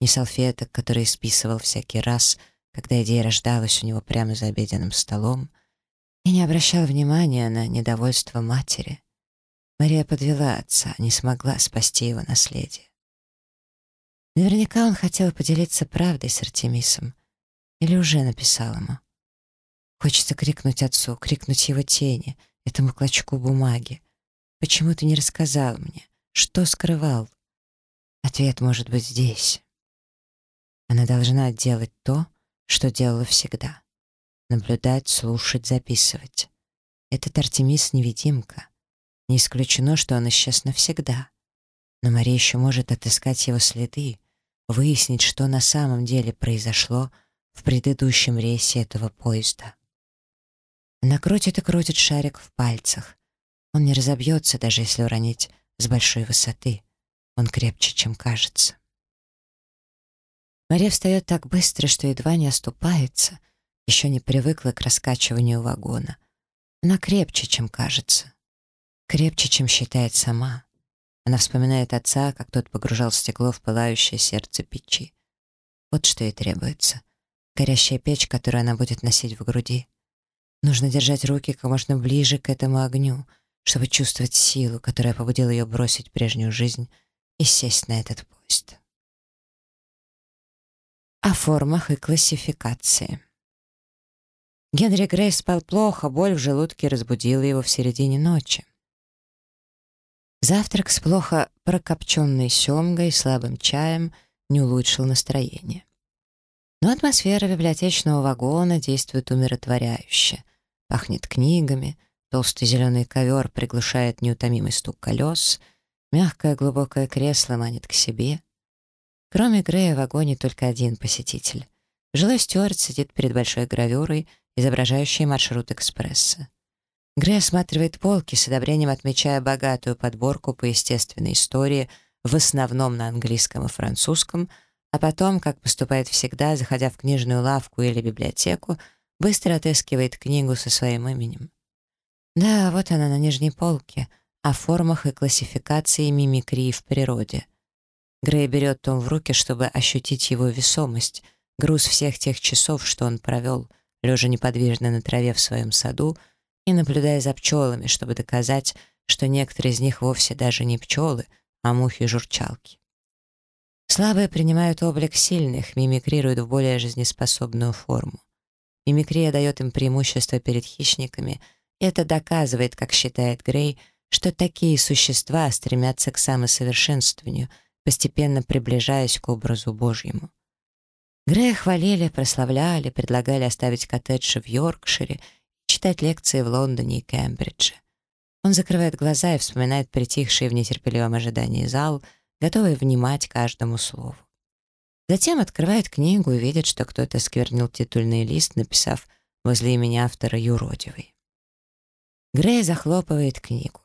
ни салфеток, которые списывал всякий раз, когда идея рождалась у него прямо за обеденным столом, и не обращал внимания на недовольство матери. Мария подвела отца, не смогла спасти его наследие. Наверняка он хотел поделиться правдой с Артемисом или уже написал ему. Хочется крикнуть отцу, крикнуть его тени, этому клочку бумаги. Почему ты не рассказал мне? Что скрывал? Ответ может быть здесь. Она должна делать то, что делала всегда. Наблюдать, слушать, записывать. Этот Артемис-невидимка. Не исключено, что он исчез навсегда. Но Мария еще может отыскать его следы, выяснить, что на самом деле произошло в предыдущем рейсе этого поезда. Она и крутит шарик в пальцах. Он не разобьется, даже если уронить с большой высоты. Он крепче, чем кажется. Мария встает так быстро, что едва не оступается, еще не привыкла к раскачиванию вагона. Она крепче, чем кажется. Крепче, чем считает сама. Она вспоминает отца, как тот погружал стекло в пылающее сердце печи. Вот что ей требуется. Горящая печь, которую она будет носить в груди — Нужно держать руки как можно ближе к этому огню, чтобы чувствовать силу, которая побудила ее бросить прежнюю жизнь и сесть на этот поезд. О формах и классификации. Генри Грей спал плохо, боль в желудке разбудила его в середине ночи. Завтрак с плохо прокопченной семгой и слабым чаем не улучшил настроение. Но атмосфера библиотечного вагона действует умиротворяюще. Пахнет книгами, толстый зеленый ковер приглушает неутомимый стук колес, мягкое глубокое кресло манит к себе. Кроме Грея в вагоне только один посетитель. Жилой стюард сидит перед большой гравюрой, изображающей маршрут экспресса. Грей осматривает полки, с одобрением отмечая богатую подборку по естественной истории, в основном на английском и французском, а потом, как поступает всегда, заходя в книжную лавку или библиотеку, быстро отыскивает книгу со своим именем. Да, вот она на нижней полке, о формах и классификации мимикрии в природе. Грей берет том в руки, чтобы ощутить его весомость, груз всех тех часов, что он провел, лежа неподвижно на траве в своем саду и наблюдая за пчелами, чтобы доказать, что некоторые из них вовсе даже не пчелы, а мухи-журчалки. Слабые принимают облик сильных, мимикрируют в более жизнеспособную форму. Мимикрия дает им преимущество перед хищниками, и это доказывает, как считает Грей, что такие существа стремятся к самосовершенствованию, постепенно приближаясь к образу Божьему. Грея хвалили, прославляли, предлагали оставить коттедж в Йоркшире, читать лекции в Лондоне и Кембридже. Он закрывает глаза и вспоминает притихший в нетерпеливом ожидании зал, готовый внимать каждому слову. Затем открывает книгу и видит, что кто-то сквернил титульный лист, написав возле имени автора «Юродивый». Грей захлопывает книгу.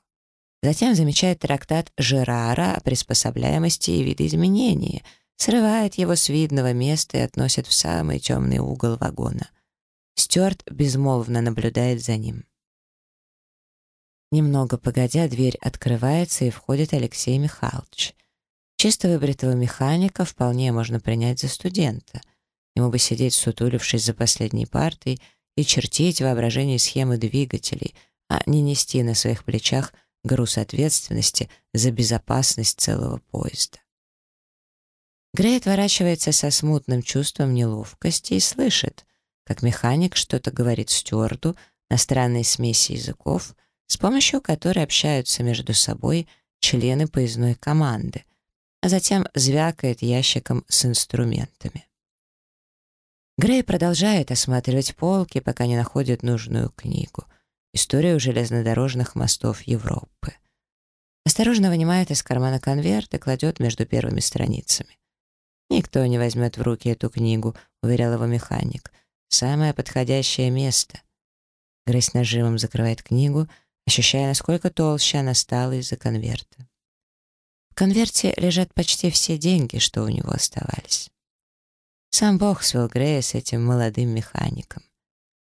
Затем замечает трактат Жерара о приспособляемости и видоизменении, срывает его с видного места и относит в самый темный угол вагона. Стюарт безмолвно наблюдает за ним. Немного погодя, дверь открывается, и входит Алексей Михайлович — Чисто выбритого механика вполне можно принять за студента. Ему бы сидеть, сутулившись за последней партой, и чертить воображение схемы двигателей, а не нести на своих плечах груз ответственности за безопасность целого поезда. Грей отворачивается со смутным чувством неловкости и слышит, как механик что-то говорит стюарду на странной смеси языков, с помощью которой общаются между собой члены поездной команды — а затем звякает ящиком с инструментами. Грей продолжает осматривать полки, пока не находит нужную книгу «Историю железнодорожных мостов Европы». Осторожно вынимает из кармана конверт и кладет между первыми страницами. «Никто не возьмет в руки эту книгу», — уверял его механик. «Самое подходящее место». Грей с нажимом закрывает книгу, ощущая, насколько толще она стала из-за конверта. В конверте лежат почти все деньги, что у него оставались. Сам Бог свел Грея с этим молодым механиком.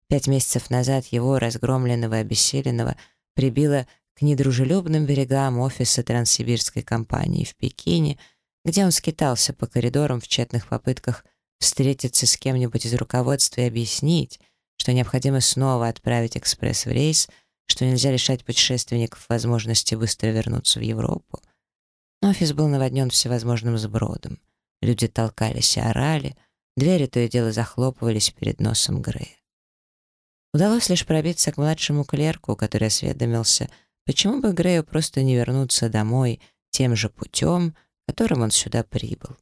Пять месяцев назад его, разгромленного и обессиленного, прибило к недружелюбным берегам офиса Транссибирской компании в Пекине, где он скитался по коридорам в тщетных попытках встретиться с кем-нибудь из руководства и объяснить, что необходимо снова отправить экспресс в рейс, что нельзя лишать путешественников возможности быстро вернуться в Европу. Офис был наводнен всевозможным сбродом. Люди толкались и орали, двери то и дело захлопывались перед носом Грея. Удалось лишь пробиться к младшему клерку, который осведомился, почему бы Грею просто не вернуться домой тем же путем, которым он сюда прибыл.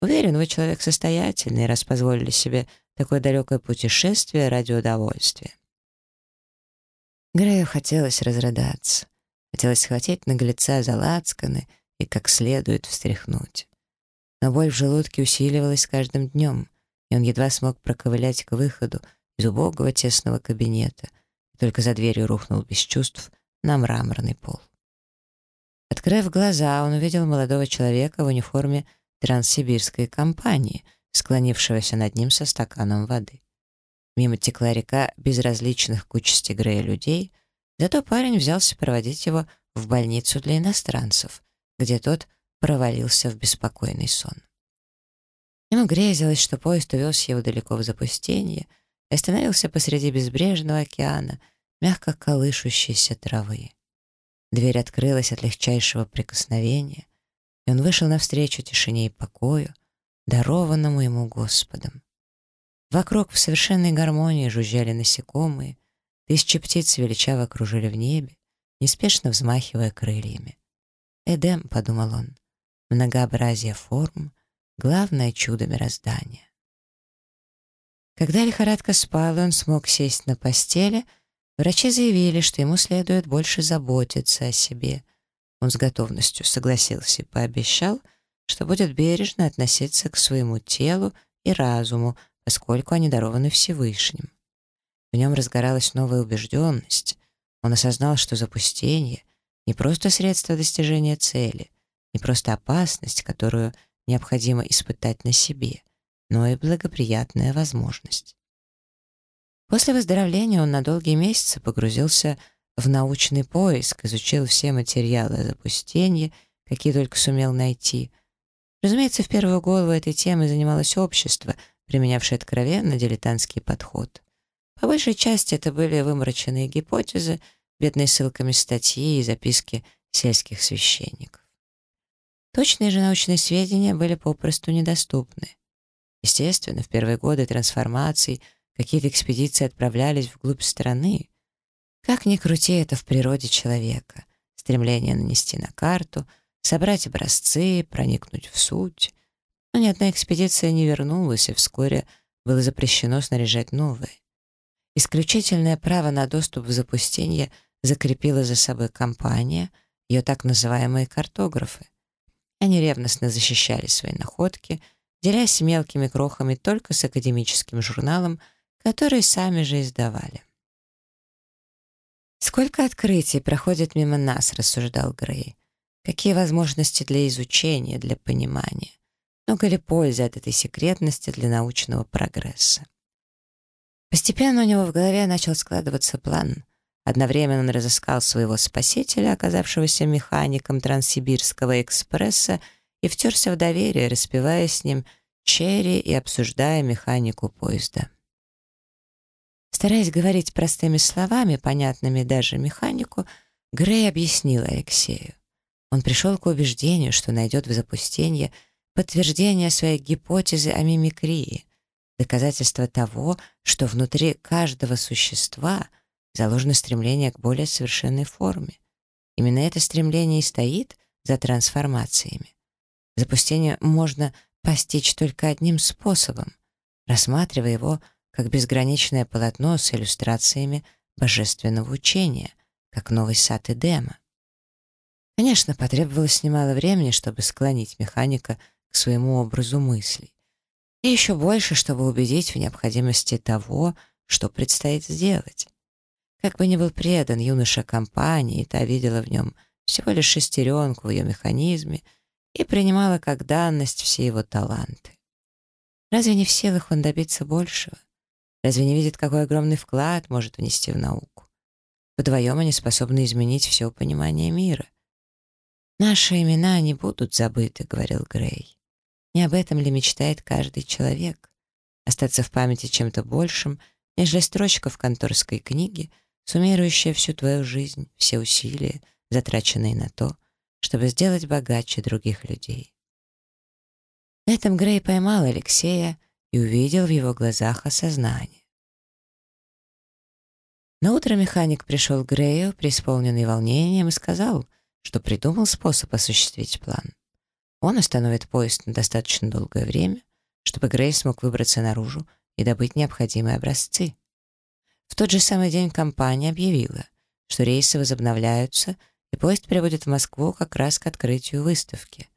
Уверен, вы человек состоятельный, раз позволили себе такое далекое путешествие ради удовольствия. Грею хотелось разрыдаться. Хотелось схватить наглеца за лацканы — и как следует встряхнуть. Но боль в желудке усиливалась с каждым днем, и он едва смог проковылять к выходу из убогого тесного кабинета, и только за дверью рухнул без чувств на мраморный пол. Открыв глаза, он увидел молодого человека в униформе Транссибирской компании, склонившегося над ним со стаканом воды. Мимо текла река безразличных к участи Грея людей, зато парень взялся проводить его в больницу для иностранцев, где тот провалился в беспокойный сон. Ему грезилось, что поезд увез его далеко в запустение и остановился посреди безбрежного океана, мягко колышущейся травы. Дверь открылась от легчайшего прикосновения, и он вышел навстречу тишине и покою, дарованному ему Господом. Вокруг в совершенной гармонии жужжали насекомые, тысячи птиц величаво кружили в небе, неспешно взмахивая крыльями. Эдем, — подумал он, — многообразие форм — главное чудо мироздания. Когда лихорадка спала, он смог сесть на постели, врачи заявили, что ему следует больше заботиться о себе. Он с готовностью согласился и пообещал, что будет бережно относиться к своему телу и разуму, поскольку они дарованы Всевышним. В нем разгоралась новая убежденность. Он осознал, что запустение не просто средство достижения цели, не просто опасность, которую необходимо испытать на себе, но и благоприятная возможность. После выздоровления он на долгие месяцы погрузился в научный поиск, изучил все материалы о запустении, какие только сумел найти. Разумеется, в первую голову этой темой занималось общество, применявшее откровенно дилетантский подход. По большей части это были вымороченные гипотезы, бедной ссылками статьи и записки сельских священников. Точные же научные сведения были попросту недоступны. Естественно, в первые годы трансформаций какие-то экспедиции отправлялись вглубь страны. Как ни крути это в природе человека, стремление нанести на карту, собрать образцы, проникнуть в суть. Но ни одна экспедиция не вернулась, и вскоре было запрещено снаряжать новые. Исключительное право на доступ в запустение закрепила за собой компания, ее так называемые картографы. Они ревностно защищали свои находки, делясь мелкими крохами только с академическим журналом, который сами же издавали. «Сколько открытий проходит мимо нас», — рассуждал Грей. «Какие возможности для изучения, для понимания? Много ли пользы от этой секретности для научного прогресса?» Постепенно у него в голове начал складываться план. Одновременно он разыскал своего спасителя, оказавшегося механиком Транссибирского экспресса, и втерся в доверие, распевая с ним черри и обсуждая механику поезда. Стараясь говорить простыми словами, понятными даже механику, Грей объяснил Алексею. Он пришел к убеждению, что найдет в запустении подтверждение своей гипотезы о мимикрии, доказательство того, что внутри каждого существа заложено стремление к более совершенной форме. Именно это стремление и стоит за трансформациями. Запустение можно постичь только одним способом, рассматривая его как безграничное полотно с иллюстрациями божественного учения, как новый сад Эдема. Конечно, потребовалось немало времени, чтобы склонить механика к своему образу мыслей. И еще больше, чтобы убедить в необходимости того, что предстоит сделать. Как бы ни был предан юноша компании, та видела в нем всего лишь шестеренку в ее механизме и принимала как данность все его таланты. Разве не в силах он добиться большего? Разве не видит, какой огромный вклад может внести в науку? Вдвоем они способны изменить все понимание мира. «Наши имена не будут забыты», — говорил Грей. Не об этом ли мечтает каждый человек? Остаться в памяти чем-то большим, нежели строчка в конторской книге, суммирующая всю твою жизнь, все усилия, затраченные на то, чтобы сделать богаче других людей. На этом Грей поймал Алексея и увидел в его глазах осознание. На утро механик пришел к Грею, преисполненный волнением, и сказал, что придумал способ осуществить план. Он остановит поезд на достаточно долгое время, чтобы Грей смог выбраться наружу и добыть необходимые образцы. В тот же самый день компания объявила, что рейсы возобновляются, и поезд прибудет в Москву как раз к открытию выставки.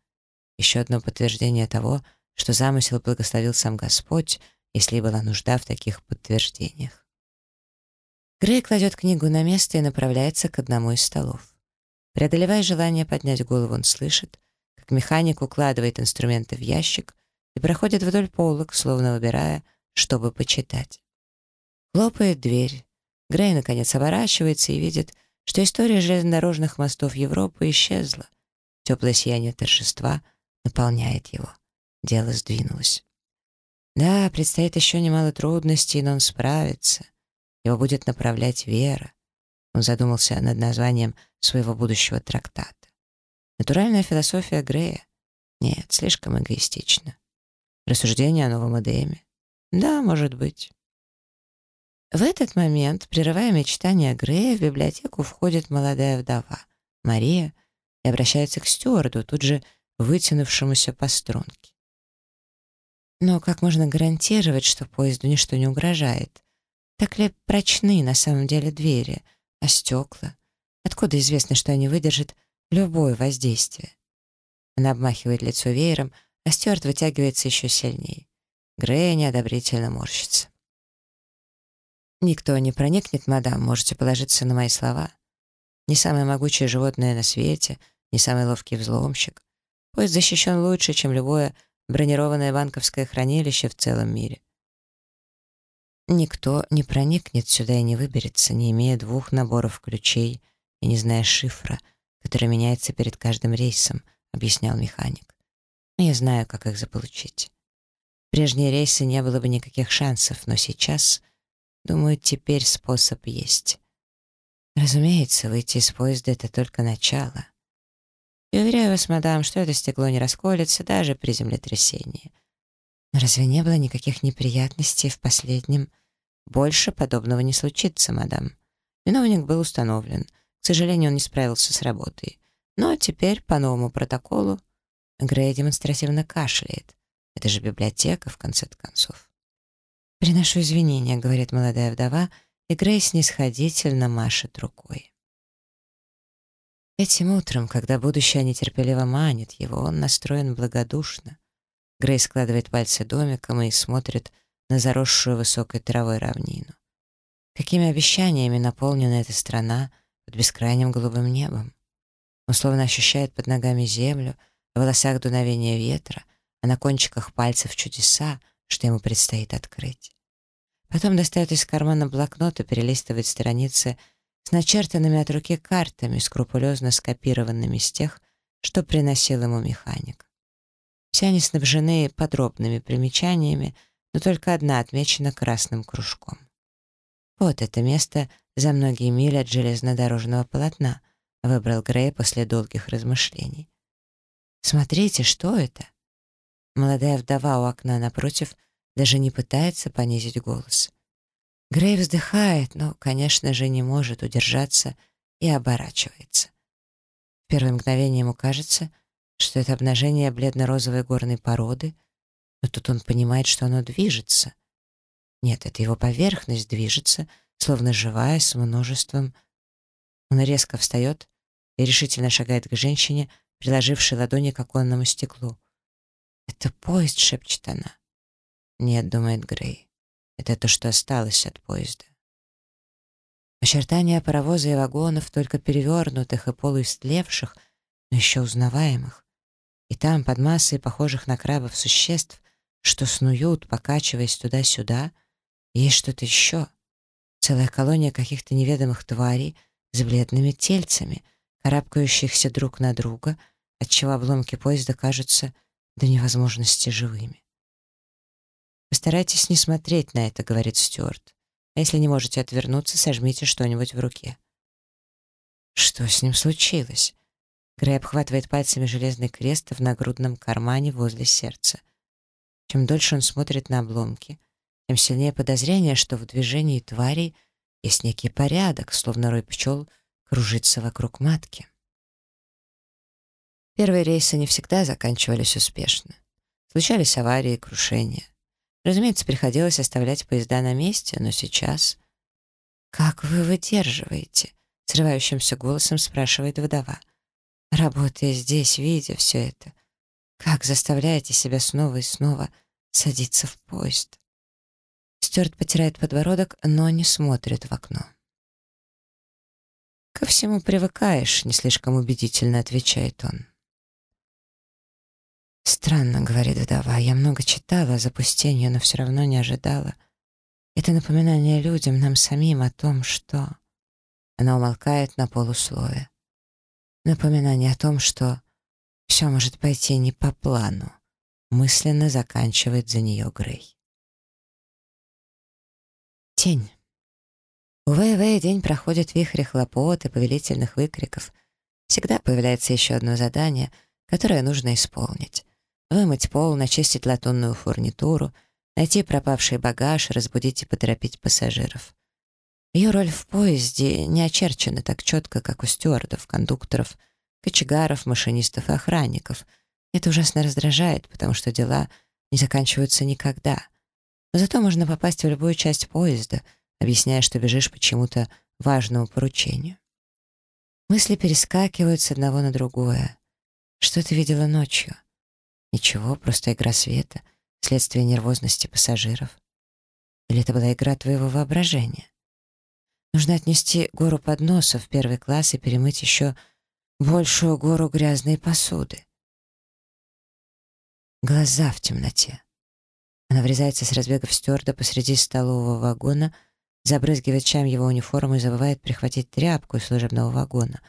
Еще одно подтверждение того, что замысел благословил сам Господь, если была нужда в таких подтверждениях. Грей кладет книгу на место и направляется к одному из столов. Преодолевая желание поднять голову, он слышит, как механик укладывает инструменты в ящик и проходит вдоль полок, словно выбирая, чтобы почитать. Хлопает дверь. Грей, наконец, оборачивается и видит, что история железнодорожных мостов Европы исчезла. Теплое сияние торжества наполняет его. Дело сдвинулось. Да, предстоит еще немало трудностей, но он справится. Его будет направлять вера. Он задумался над названием своего будущего трактата. Натуральная философия Грея? Нет, слишком эгоистично. Рассуждение о новом Эдеме? Да, может быть. В этот момент, прерывая мечтания Грея, в библиотеку входит молодая вдова, Мария, и обращается к стюарду, тут же вытянувшемуся по струнке. Но как можно гарантировать, что поезду ничто не угрожает? Так ли прочны на самом деле двери, а стекла? Откуда известно, что они выдержат любое воздействие. Она обмахивает лицо веером, а Стюарт вытягивается еще сильнее. Грея неодобрительно морщится. «Никто не проникнет, мадам, можете положиться на мои слова. Не самое могучее животное на свете, не самый ловкий взломщик. Поезд защищен лучше, чем любое бронированное банковское хранилище в целом мире. Никто не проникнет сюда и не выберется, не имея двух наборов ключей и не зная шифра — который меняется перед каждым рейсом», — объяснял механик. «Но я знаю, как их заполучить. В прежние рейсы не было бы никаких шансов, но сейчас, думаю, теперь способ есть. Разумеется, выйти из поезда — это только начало. И уверяю вас, мадам, что это стекло не расколется даже при землетрясении. Но разве не было никаких неприятностей в последнем? Больше подобного не случится, мадам. Виновник был установлен — К сожалению, он не справился с работой. Но теперь, по новому протоколу, Грей демонстративно кашляет. Это же библиотека, в конце концов. «Приношу извинения», — говорит молодая вдова, и Грей снисходительно машет рукой. Этим утром, когда будущее нетерпеливо манит его, он настроен благодушно. Грей складывает пальцы домиком и смотрит на заросшую высокой травой равнину. Какими обещаниями наполнена эта страна под бескрайним голубым небом? Он словно ощущает под ногами землю, в волосах дуновение ветра, а на кончиках пальцев чудеса, что ему предстоит открыть. Потом достает из кармана блокнот и перелистывает страницы с начертанными от руки картами, скрупулезно скопированными с тех, что приносил ему механик. Все они снабжены подробными примечаниями, но только одна отмечена красным кружком. Вот это место за многие мили от железнодорожного полотна, выбрал Грей после долгих размышлений. Смотрите, что это? Молодая вдова у окна напротив даже не пытается понизить голос. Грей вздыхает, но, конечно же, не может удержаться и оборачивается. В первое мгновение ему кажется, что это обнажение бледно-розовой горной породы, но тут он понимает, что оно движется. Нет, это его поверхность движется, словно живая, с множеством... Он резко встает и решительно шагает к женщине, приложившей ладони к оконному стеклу. «Это поезд», — шепчет она. «Нет», — думает Грей, — «это то, что осталось от поезда». Очертания паровоза и вагонов, только перевернутых и полуистлевших, но еще узнаваемых. И там, под массой похожих на крабов существ, что снуют, покачиваясь туда-сюда, есть что-то еще. Целая колония каких-то неведомых тварей с бледными тельцами, карабкающихся друг на друга, отчего обломки поезда кажутся до невозможности живыми. «Постарайтесь не смотреть на это», — говорит Стюарт. «А если не можете отвернуться, сожмите что-нибудь в руке». Что с ним случилось? Грей обхватывает пальцами железный крест в нагрудном кармане возле сердца. Чем дольше он смотрит на обломки, тем сильнее подозрение, что в движении тварей есть некий порядок, словно рой пчел кружится вокруг матки. Первые рейсы не всегда заканчивались успешно. Случались аварии и крушения. Разумеется, приходилось оставлять поезда на месте, но сейчас... «Как вы выдерживаете?» — срывающимся голосом спрашивает вдова. «Работая здесь, видя все это, как заставляете себя снова и снова садиться в поезд?» Стюарт потирает подбородок, но не смотрит в окно. «Ко всему привыкаешь», — не слишком убедительно отвечает он. «Странно», — говорит вдова, — «я много читала о запустении, но все равно не ожидала. Это напоминание людям, нам самим о том, что...» Она умолкает на полуслове. Напоминание о том, что все может пойти не по плану, мысленно заканчивает за нее Грей. Тень. У ВВ день проходит в вихре хлопот и повелительных выкриков. Всегда появляется еще одно задание, которое нужно исполнить вымыть пол, начистить латунную фурнитуру, найти пропавший багаж, разбудить и поторопить пассажиров. Ее роль в поезде не очерчена так четко, как у стюардов, кондукторов, кочегаров, машинистов и охранников. Это ужасно раздражает, потому что дела не заканчиваются никогда. Но зато можно попасть в любую часть поезда, объясняя, что бежишь почему-то важному поручению. Мысли перескакивают с одного на другое. Что ты видела ночью? Ничего, просто игра света, следствие нервозности пассажиров. Или это была игра твоего воображения? Нужно отнести гору подносов в первый класс и перемыть еще большую гору грязной посуды. Глаза в темноте. Она врезается с разбега в стюарда посреди столового вагона, забрызгивает чаем его униформу и забывает прихватить тряпку из служебного вагона.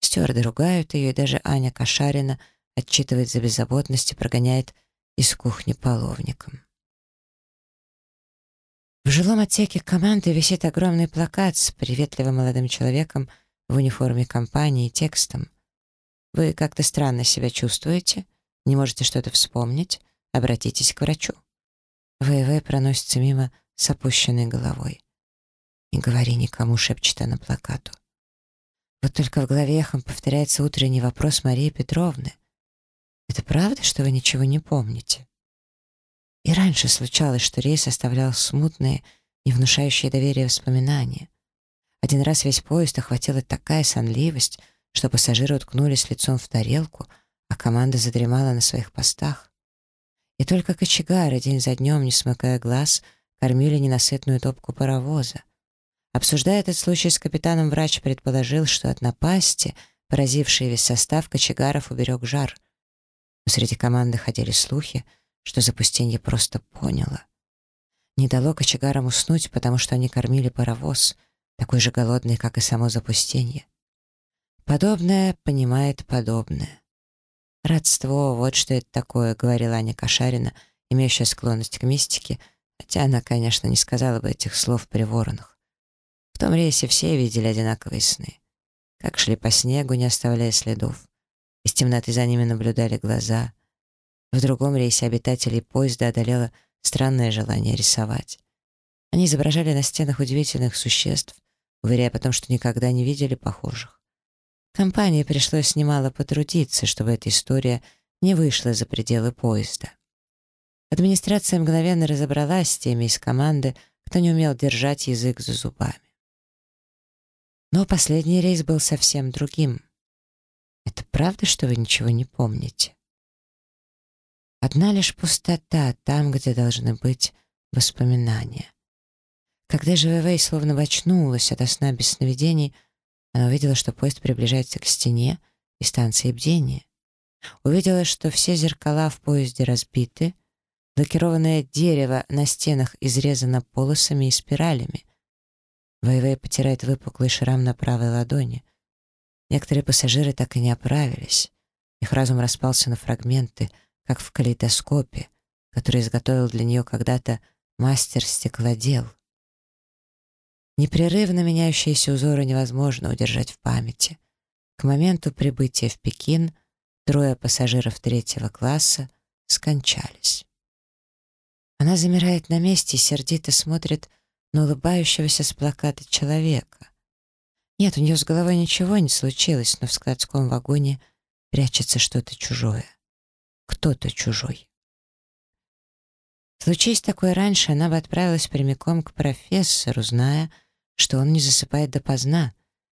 Стюарды ругают ее, и даже Аня Кошарина — отчитывает за беззаботность и прогоняет из кухни половником. В жилом отсеке команды висит огромный плакат с приветливым молодым человеком в униформе компании и текстом. Вы как-то странно себя чувствуете? Не можете что-то вспомнить? Обратитесь к врачу. ВВ проносится мимо с опущенной головой. «Не говори никому», — шепчет она плакату. Вот только в голове эхом повторяется утренний вопрос Марии Петровны. «Это правда, что вы ничего не помните?» И раньше случалось, что рейс оставлял смутные, не внушающие доверия воспоминания. Один раз весь поезд охватила такая сонливость, что пассажиры уткнулись лицом в тарелку, а команда задремала на своих постах. И только кочегары день за днем, не смыкая глаз, кормили ненасытную топку паровоза. Обсуждая этот случай с капитаном, врач предположил, что от напасти, поразившей весь состав, кочегаров уберег жар. Но среди команды ходили слухи, что запустение просто поняло. Не дало кочегарам уснуть, потому что они кормили паровоз, такой же голодный, как и само запустение. Подобное понимает подобное. «Родство, вот что это такое», — говорила Аня Кошарина, имеющая склонность к мистике, хотя она, конечно, не сказала бы этих слов при воронах. В том рейсе все видели одинаковые сны. Как шли по снегу, не оставляя следов. Из темноты за ними наблюдали глаза. В другом рейсе обитателей поезда одолело странное желание рисовать. Они изображали на стенах удивительных существ, уверяя потом, что никогда не видели похожих. Компании пришлось немало потрудиться, чтобы эта история не вышла за пределы поезда. Администрация мгновенно разобралась с теми из команды, кто не умел держать язык за зубами. Но последний рейс был совсем другим. Это правда, что вы ничего не помните? Одна лишь пустота там, где должны быть воспоминания. Когда же Вэйвэй словно очнулась ото сна без сновидений, она увидела, что поезд приближается к стене и станции бдения. Увидела, что все зеркала в поезде разбиты, лакированное дерево на стенах изрезано полосами и спиралями. Вэйвэй потирает выпуклый шрам на правой ладони. Некоторые пассажиры так и не оправились. Их разум распался на фрагменты, как в калейдоскопе, который изготовил для нее когда-то мастер-стеклодел. Непрерывно меняющиеся узоры невозможно удержать в памяти. К моменту прибытия в Пекин трое пассажиров третьего класса скончались. Она замирает на месте и сердито смотрит на улыбающегося с плаката человека. Нет, у нее с головой ничего не случилось, но в складском вагоне прячется что-то чужое. Кто-то чужой. Случись такое раньше, она бы отправилась прямиком к профессору, зная, что он не засыпает допоздна,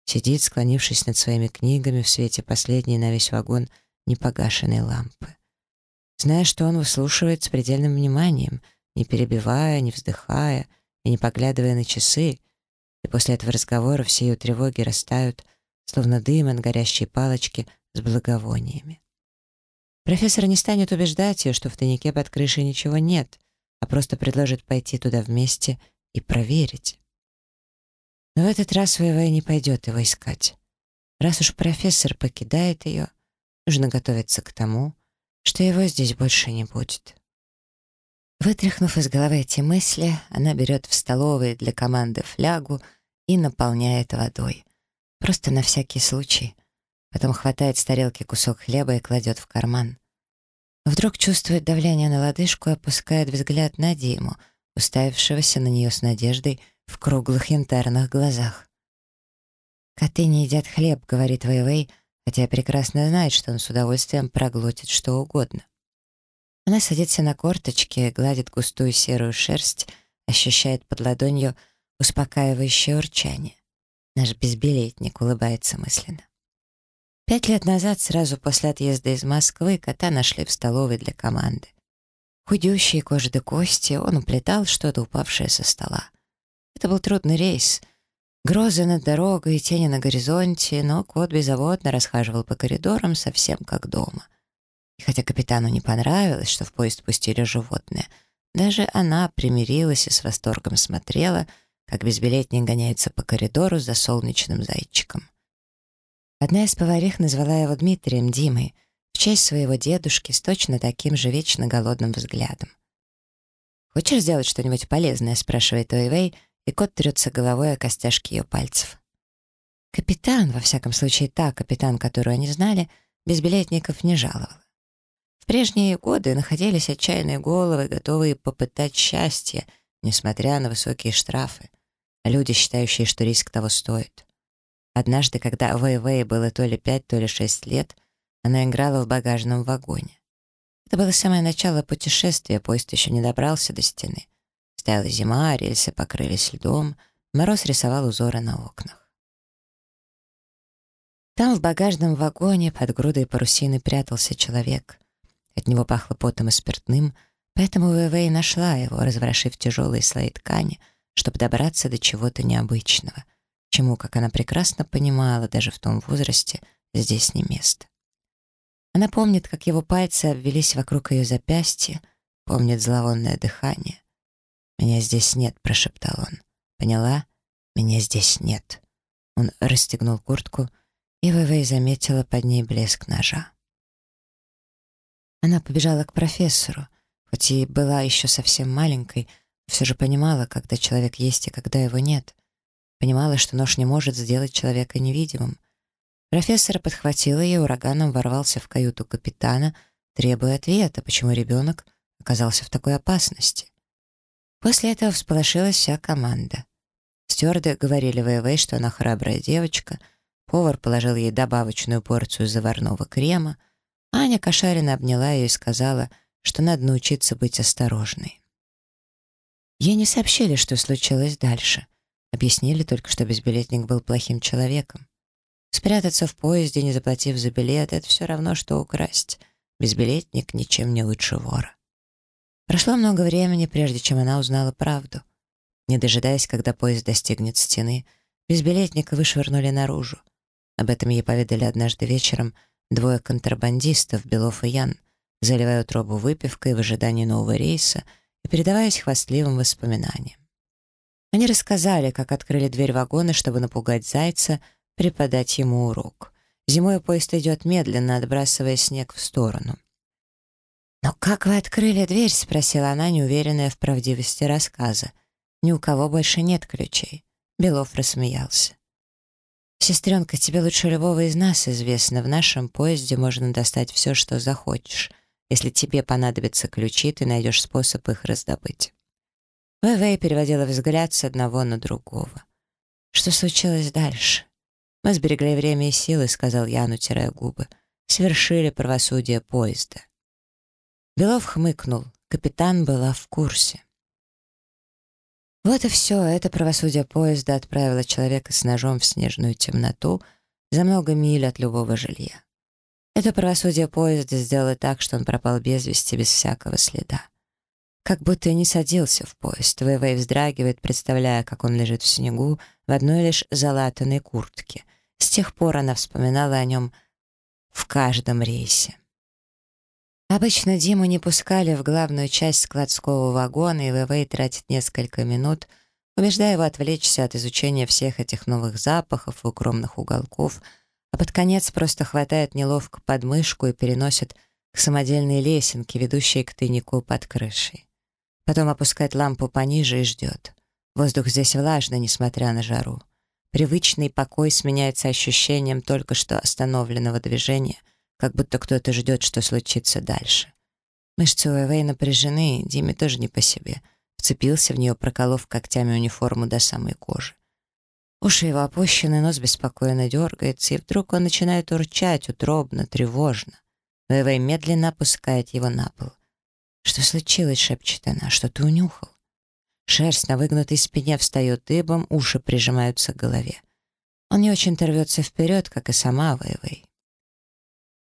сидит, склонившись над своими книгами в свете последней на весь вагон непогашенной лампы. Зная, что он выслушивает с предельным вниманием, не перебивая, не вздыхая и не поглядывая на часы, после этого разговора все ее тревоги растают, словно дым от горящей палочки с благовониями. Профессор не станет убеждать ее, что в тайнике под крышей ничего нет, а просто предложит пойти туда вместе и проверить. Но в этот раз ВВ не пойдет его искать. Раз уж профессор покидает ее, нужно готовиться к тому, что его здесь больше не будет. Вытряхнув из головы эти мысли, она берет в столовой для команды флягу и наполняет водой. Просто на всякий случай. Потом хватает с тарелки кусок хлеба и кладет в карман. Вдруг чувствует давление на лодыжку и опускает взгляд на Диму, уставившегося на нее с надеждой в круглых янтарных глазах. «Коты не едят хлеб», — говорит Вэйвэй, хотя прекрасно знает, что он с удовольствием проглотит что угодно. Она садится на корточки, гладит густую серую шерсть, ощущает под ладонью успокаивающее урчание. Наш безбилетник улыбается мысленно. Пять лет назад, сразу после отъезда из Москвы, кота нашли в столовой для команды. Худющий, кожа до кости, он уплетал что-то, упавшее со стола. Это был трудный рейс. Грозы над дорогой тени на горизонте, но кот беззаботно расхаживал по коридорам совсем как дома. И хотя капитану не понравилось, что в поезд пустили животное, даже она примирилась и с восторгом смотрела, как безбилетник гоняется по коридору за солнечным зайчиком. Одна из поварих назвала его Дмитрием Димой в честь своего дедушки с точно таким же вечно голодным взглядом. «Хочешь сделать что-нибудь полезное?» — спрашивает Уэйвей, и кот трется головой о костяшки ее пальцев. Капитан, во всяком случае та капитан, которую они знали, безбилетников не жаловал. В прежние годы находились отчаянные головы, готовые попытать счастье, несмотря на высокие штрафы, люди, считающие, что риск того стоит. Однажды, когда Вэй-Вэй было то ли пять, то ли шесть лет, она играла в багажном вагоне. Это было самое начало путешествия, поезд еще не добрался до стены. Стояла зима, рельсы покрылись льдом, мороз рисовал узоры на окнах. Там, в багажном вагоне, под грудой парусины прятался человек. От него пахло потом и спиртным, поэтому Вэйвэй нашла его, разворошив тяжелые слои ткани, чтобы добраться до чего-то необычного — чему, как она прекрасно понимала, даже в том возрасте, здесь не место. Она помнит, как его пальцы обвелись вокруг ее запястья, помнит зловонное дыхание. «Меня здесь нет», — прошептал он. «Поняла? Меня здесь нет». Он расстегнул куртку, и Вэвэй заметила под ней блеск ножа. Она побежала к профессору, хоть и была еще совсем маленькой, все же понимала, когда человек есть и когда его нет. Понимала, что нож не может сделать человека невидимым. Профессор подхватила ее, ураганом ворвался в каюту капитана, требуя ответа, почему ребенок оказался в такой опасности. После этого всполошилась вся команда. Стюарды говорили ВВ, что она храбрая девочка, повар положил ей добавочную порцию заварного крема, Аня Кошарина обняла ее и сказала, что надо научиться быть осторожной. Ей не сообщили, что случилось дальше — Объяснили только, что безбилетник был плохим человеком. Спрятаться в поезде, не заплатив за билет, это все равно, что украсть. Безбилетник ничем не лучше вора. Прошло много времени, прежде чем она узнала правду. Не дожидаясь, когда поезд достигнет стены, безбилетника вышвырнули наружу. Об этом ей поведали однажды вечером двое контрабандистов, Белов и Ян, заливая утробу выпивкой в ожидании нового рейса и передаваясь хвастливым воспоминаниям. Они рассказали, как открыли дверь вагона, чтобы напугать зайца, преподать ему урок. Зимой поезд идет медленно, отбрасывая снег в сторону. «Но как вы открыли дверь?» — спросила она, неуверенная в правдивости рассказа. «Ни у кого больше нет ключей». Белов рассмеялся. «Сестренка, тебе лучше любого из нас известно. В нашем поезде можно достать все, что захочешь. Если тебе понадобятся ключи, ты найдешь способ их раздобыть». Вэвэй переводила взгляд с одного на другого. «Что случилось дальше?» «Мы сберегли время и силы», — сказал Ян, утирая губы. «Свершили правосудие поезда». Белов хмыкнул. Капитан была в курсе. Вот и все, это правосудие поезда отправило человека с ножом в снежную темноту за много миль от любого жилья. Это правосудие поезда сделало так, что он пропал без вести, без всякого следа как будто и не садился в поезд. Вэйвэй вздрагивает, представляя, как он лежит в снегу в одной лишь залатанной куртке. С тех пор она вспоминала о нем в каждом рейсе. Обычно Диму не пускали в главную часть складского вагона, и Вэйвэй тратит несколько минут, убеждая его отвлечься от изучения всех этих новых запахов и укромных уголков, а под конец просто хватает неловко подмышку и переносит к самодельной лесенке, ведущей к тайнику под крышей. Потом опускает лампу пониже и ждет. Воздух здесь влажный, несмотря на жару. Привычный покой сменяется ощущением только что остановленного движения, как будто кто-то ждет, что случится дальше. Мышцы у Эвэй напряжены, Диме тоже не по себе. Вцепился в нее, проколов когтями униформу до самой кожи. Уши его опущены, нос беспокойно дергается, и вдруг он начинает урчать утробно, тревожно. Эвэй медленно опускает его на пол. «Что случилось?» — шепчет она. «Что ты унюхал?» Шерсть на выгнутой спине встает дыбом, уши прижимаются к голове. Он не очень-то рвется вперед, как и сама Вэйвэй.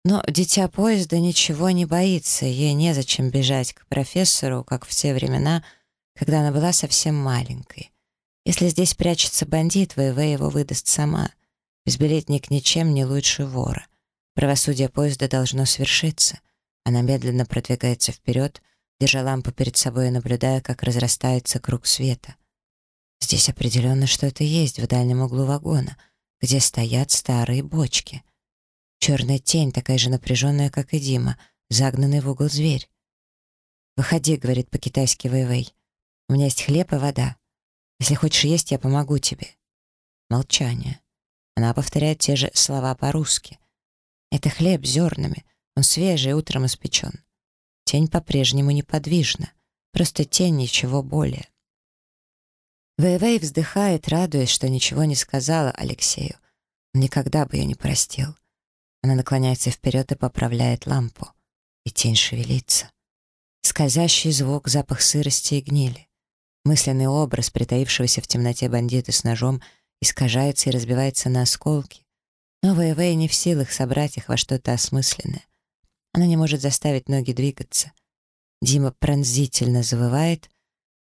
Но дитя поезда ничего не боится, ей незачем бежать к профессору, как в те времена, когда она была совсем маленькой. Если здесь прячется бандит, Вэйвэй его выдаст сама. Безбилетник ничем не лучше вора. Правосудие поезда должно свершиться. Она медленно продвигается вперед, держа лампу перед собой и наблюдая, как разрастается круг света. Здесь определенно что-то есть в дальнем углу вагона, где стоят старые бочки. Черная тень, такая же напряженная, как и Дима, загнанный в угол зверь. «Выходи», — говорит по-китайски Вэйвэй. «У меня есть хлеб и вода. Если хочешь есть, я помогу тебе». Молчание. Она повторяет те же слова по-русски. «Это хлеб с зернами. Он свежий, утром испечен. Тень по-прежнему неподвижна. Просто тень, ничего более. Вэйвэй вздыхает, радуясь, что ничего не сказала Алексею. никогда бы ее не простил. Она наклоняется вперед и поправляет лампу. И тень шевелится. Скользящий звук, запах сырости и гнили. Мысленный образ притаившегося в темноте бандита с ножом искажается и разбивается на осколки. Но Вэйвэй не в силах собрать их во что-то осмысленное. Она не может заставить ноги двигаться. Дима пронзительно завывает,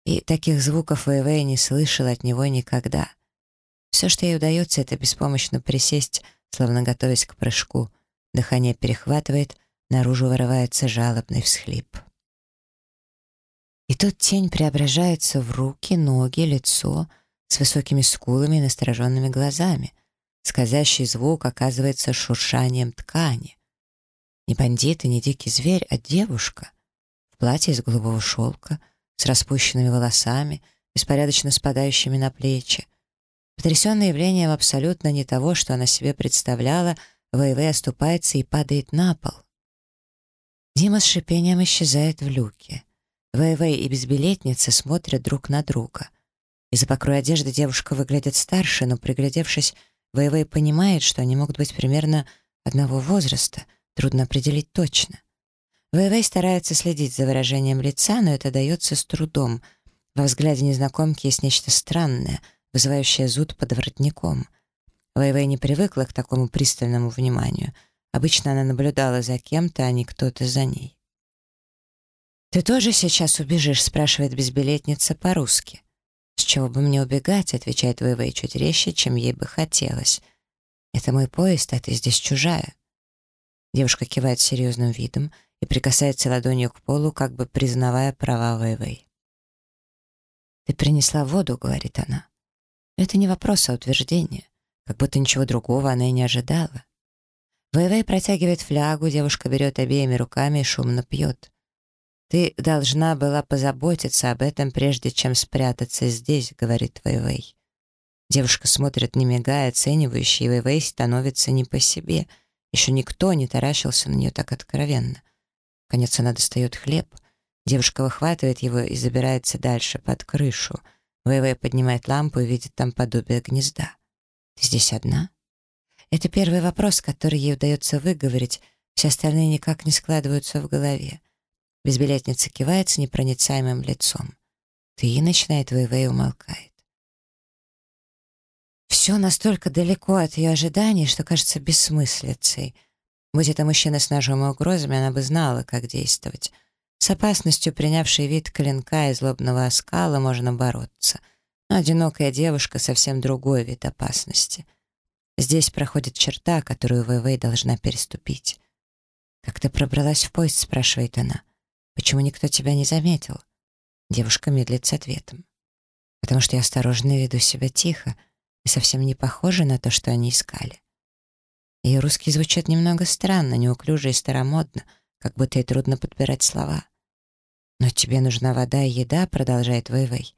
и таких звуков Вэйвэй не слышал от него никогда. Все, что ей удается, это беспомощно присесть, словно готовясь к прыжку. Дыхание перехватывает, наружу вырывается жалобный всхлип. И тут тень преображается в руки, ноги, лицо с высокими скулами и настороженными глазами. Скользящий звук оказывается шуршанием ткани. Не бандит и не дикий зверь, а девушка в платье из голубого шелка, с распущенными волосами, беспорядочно спадающими на плечи. Потрясенное явлением абсолютно не того, что она себе представляла, Вэйвэй оступается и падает на пол. Дима с шипением исчезает в люке. Вэйвэй и безбилетница смотрят друг на друга. Из-за покроя одежды девушка выглядит старше, но, приглядевшись, Вэйвэй понимает, что они могут быть примерно одного возраста, трудно определить точно. Вэйвэй старается следить за выражением лица, но это дается с трудом. Во взгляде незнакомки есть нечто странное, вызывающее зуд под воротником. Вэйвэй не привыкла к такому пристальному вниманию. Обычно она наблюдала за кем-то, а не кто-то за ней. «Ты тоже сейчас убежишь?» — спрашивает безбилетница по-русски. «С чего бы мне убегать?» — отвечает Вэйвэй чуть резче, чем ей бы хотелось. «Это мой поезд, а ты здесь чужая». Девушка кивает серьезным видом и прикасается ладонью к полу, как бы признавая права Вэйвэй. «Ты принесла воду», — говорит она. Это не вопрос, а утверждение. Как будто ничего другого она и не ожидала. Вэйвэй протягивает флягу, девушка берет обеими руками и шумно пьет. «Ты должна была позаботиться об этом, прежде чем спрятаться здесь», — говорит Вэйвэй. Девушка смотрит, не мигая, оценивающе, и Вэйвэй становится не по себе. Еще никто не таращился на нее так откровенно. Конец она достает хлеб. Девушка выхватывает его и забирается дальше, под крышу. Вэйвэй поднимает лампу и видит там подобие гнезда. «Ты здесь одна?» Это первый вопрос, который ей удается выговорить, все остальные никак не складываются в голове. Безбилетница кивает с непроницаемым лицом. «Ты» начинает Вэйвэй умолкает. Все настолько далеко от ее ожиданий, что кажется бессмыслицей. Будь это мужчина с ножом и угрозами, она бы знала, как действовать. С опасностью, принявшей вид клинка и злобного оскала, можно бороться. Но одинокая девушка — совсем другой вид опасности. Здесь проходит черта, которую Вэйвэй должна переступить. «Как ты пробралась в поезд?» — спрашивает она. Почему никто тебя не заметил?» Девушка медлит с ответом. «Потому что я осторожно веду себя тихо и совсем не похожа на то, что они искали». Ее русский звучит немного странно, неуклюже и старомодно, как будто ей трудно подбирать слова. «Но тебе нужна вода и еда», — продолжает Вэйвэй.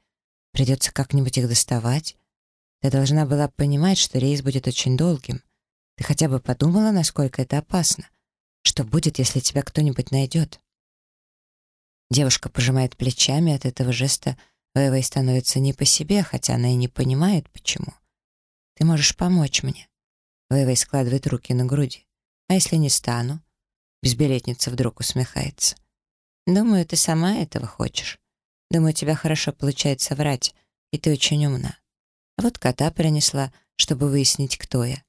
«Придется как-нибудь их доставать. Ты должна была понимать, что рейс будет очень долгим. Ты хотя бы подумала, насколько это опасно? Что будет, если тебя кто-нибудь найдет?» Девушка пожимает плечами, от этого жеста Вэйвэй становится не по себе, хотя она и не понимает, почему. «Ты можешь помочь мне?» Вэйвэй складывает руки на груди. «А если не стану?» Безбилетница вдруг усмехается. «Думаю, ты сама этого хочешь. Думаю, у тебя хорошо получается врать, и ты очень умна. А вот кота принесла, чтобы выяснить, кто я.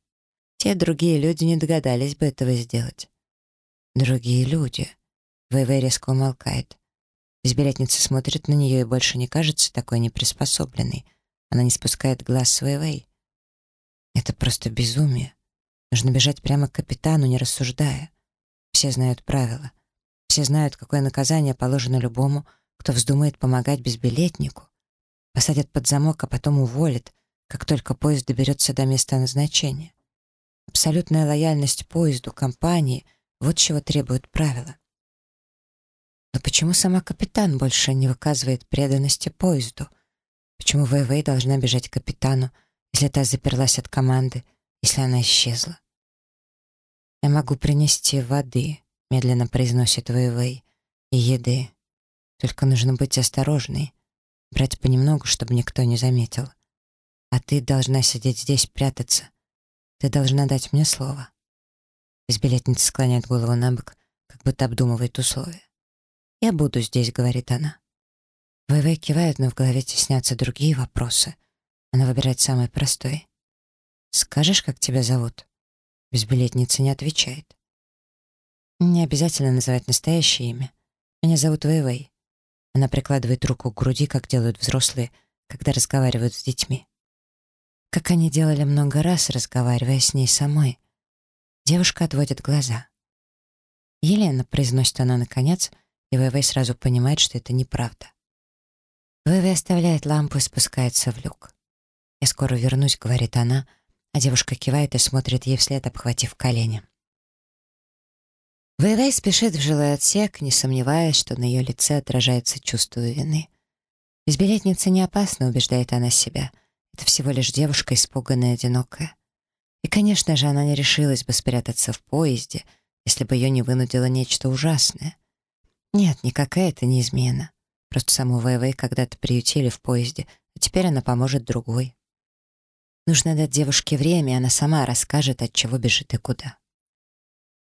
Те другие люди не догадались бы этого сделать». «Другие люди?» Вэйвэй резко умолкает. Безбилетница смотрит на нее и больше не кажется такой неприспособленной. Она не спускает глаз с Вэйвэй. Это просто безумие. Нужно бежать прямо к капитану, не рассуждая. Все знают правила. Все знают, какое наказание положено любому, кто вздумает помогать безбилетнику. Посадят под замок, а потом уволят, как только поезд доберется до места назначения. Абсолютная лояльность поезду, компании — вот чего требуют правила. Но почему сама капитан больше не выказывает преданности поезду? Почему Вэйвэй должна бежать к капитану, если та заперлась от команды, если она исчезла? «Я могу принести воды», — медленно произносит Вэйвэй, — «и еды. Только нужно быть осторожной, брать понемногу, чтобы никто не заметил. А ты должна сидеть здесь, прятаться. Ты должна дать мне слово». Безбилетница склоняет голову на бок, как будто обдумывает условия. «Я буду здесь», — говорит она. ВВ кивает, но в голове теснятся другие вопросы. Она выбирает самый простой. «Скажешь, как тебя зовут?» Безбилетница не отвечает. «Не обязательно называть настоящее имя. Меня зовут Вэйвэй». Она прикладывает руку к груди, как делают взрослые, когда разговаривают с детьми. Как они делали много раз, разговаривая с ней самой. Девушка отводит глаза. «Елена», — произносит она наконец, и Вэйвэй сразу понимает, что это неправда. Вэйвэй оставляет лампу и спускается в люк. «Я скоро вернусь», — говорит она, — а девушка кивает и смотрит ей вслед, обхватив колени. Вэйвэй спешит в жилой отсек, не сомневаясь, что на ее лице отражается чувство вины. Безбилетница не опасна, убеждает она себя. Это всего лишь девушка, испуганная одинокая. И, конечно же, она не решилась бы спрятаться в поезде, если бы ее не вынудило нечто ужасное. Нет, никакая это не измена. Просто саму Вэйвэй когда-то приютили в поезде, а теперь она поможет другой. Нужно дать девушке время, и она сама расскажет, от чего бежит и куда.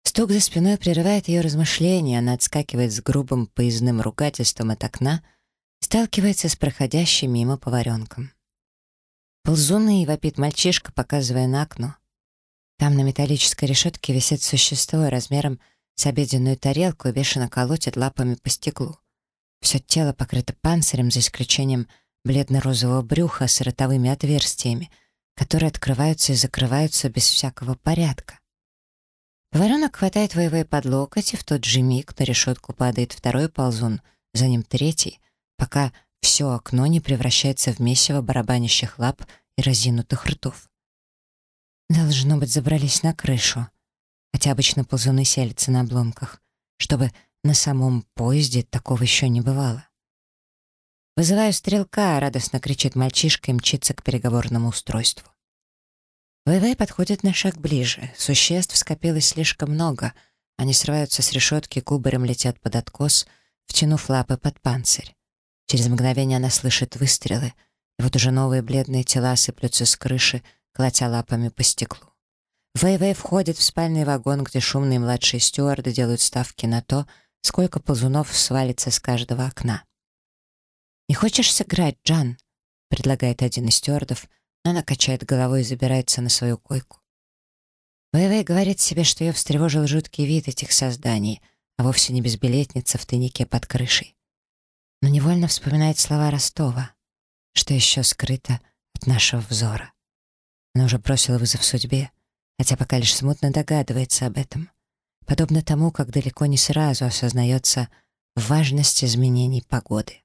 Стук за спиной прерывает ее размышления, она отскакивает с грубым поездным ругательством от окна сталкивается с проходящим мимо поваренком. Ползуны вопит мальчишка, показывая на окно. Там на металлической решетке висит существо размером с обеденную тарелку и бешено колотит лапами по стеклу. Все тело покрыто панцирем, за исключением бледно-розового брюха с ротовыми отверстиями — которые открываются и закрываются без всякого порядка. Поваренок хватает воевой под локоть, и в тот же миг на решетку падает второй ползун, за ним третий, пока все окно не превращается в месиво барабанящих лап и разинутых ртов. Должно быть, забрались на крышу, хотя обычно ползуны селятся на обломках, чтобы на самом поезде такого еще не бывало. «Вызываю стрелка!» — радостно кричит мальчишка и мчится к переговорному устройству. ВВ подходит на шаг ближе. Существ скопилось слишком много. Они срываются с решетки, кубарем летят под откос, втянув лапы под панцирь. Через мгновение она слышит выстрелы, и вот уже новые бледные тела сыплются с крыши, колотя лапами по стеклу. Вэй-Вэй входит в спальный вагон, где шумные младшие стюарды делают ставки на то, сколько ползунов свалится с каждого окна. «Не хочешь сыграть, Джан?» — предлагает один из стюардов, но она качает головой и забирается на свою койку. Вэйвэй говорит себе, что ее встревожил жуткий вид этих созданий, а вовсе не безбилетница в тайнике под крышей. Но невольно вспоминает слова Ростова, что еще скрыто от нашего взора. Она уже бросила вызов судьбе, хотя пока лишь смутно догадывается об этом, подобно тому, как далеко не сразу осознается важность изменений погоды.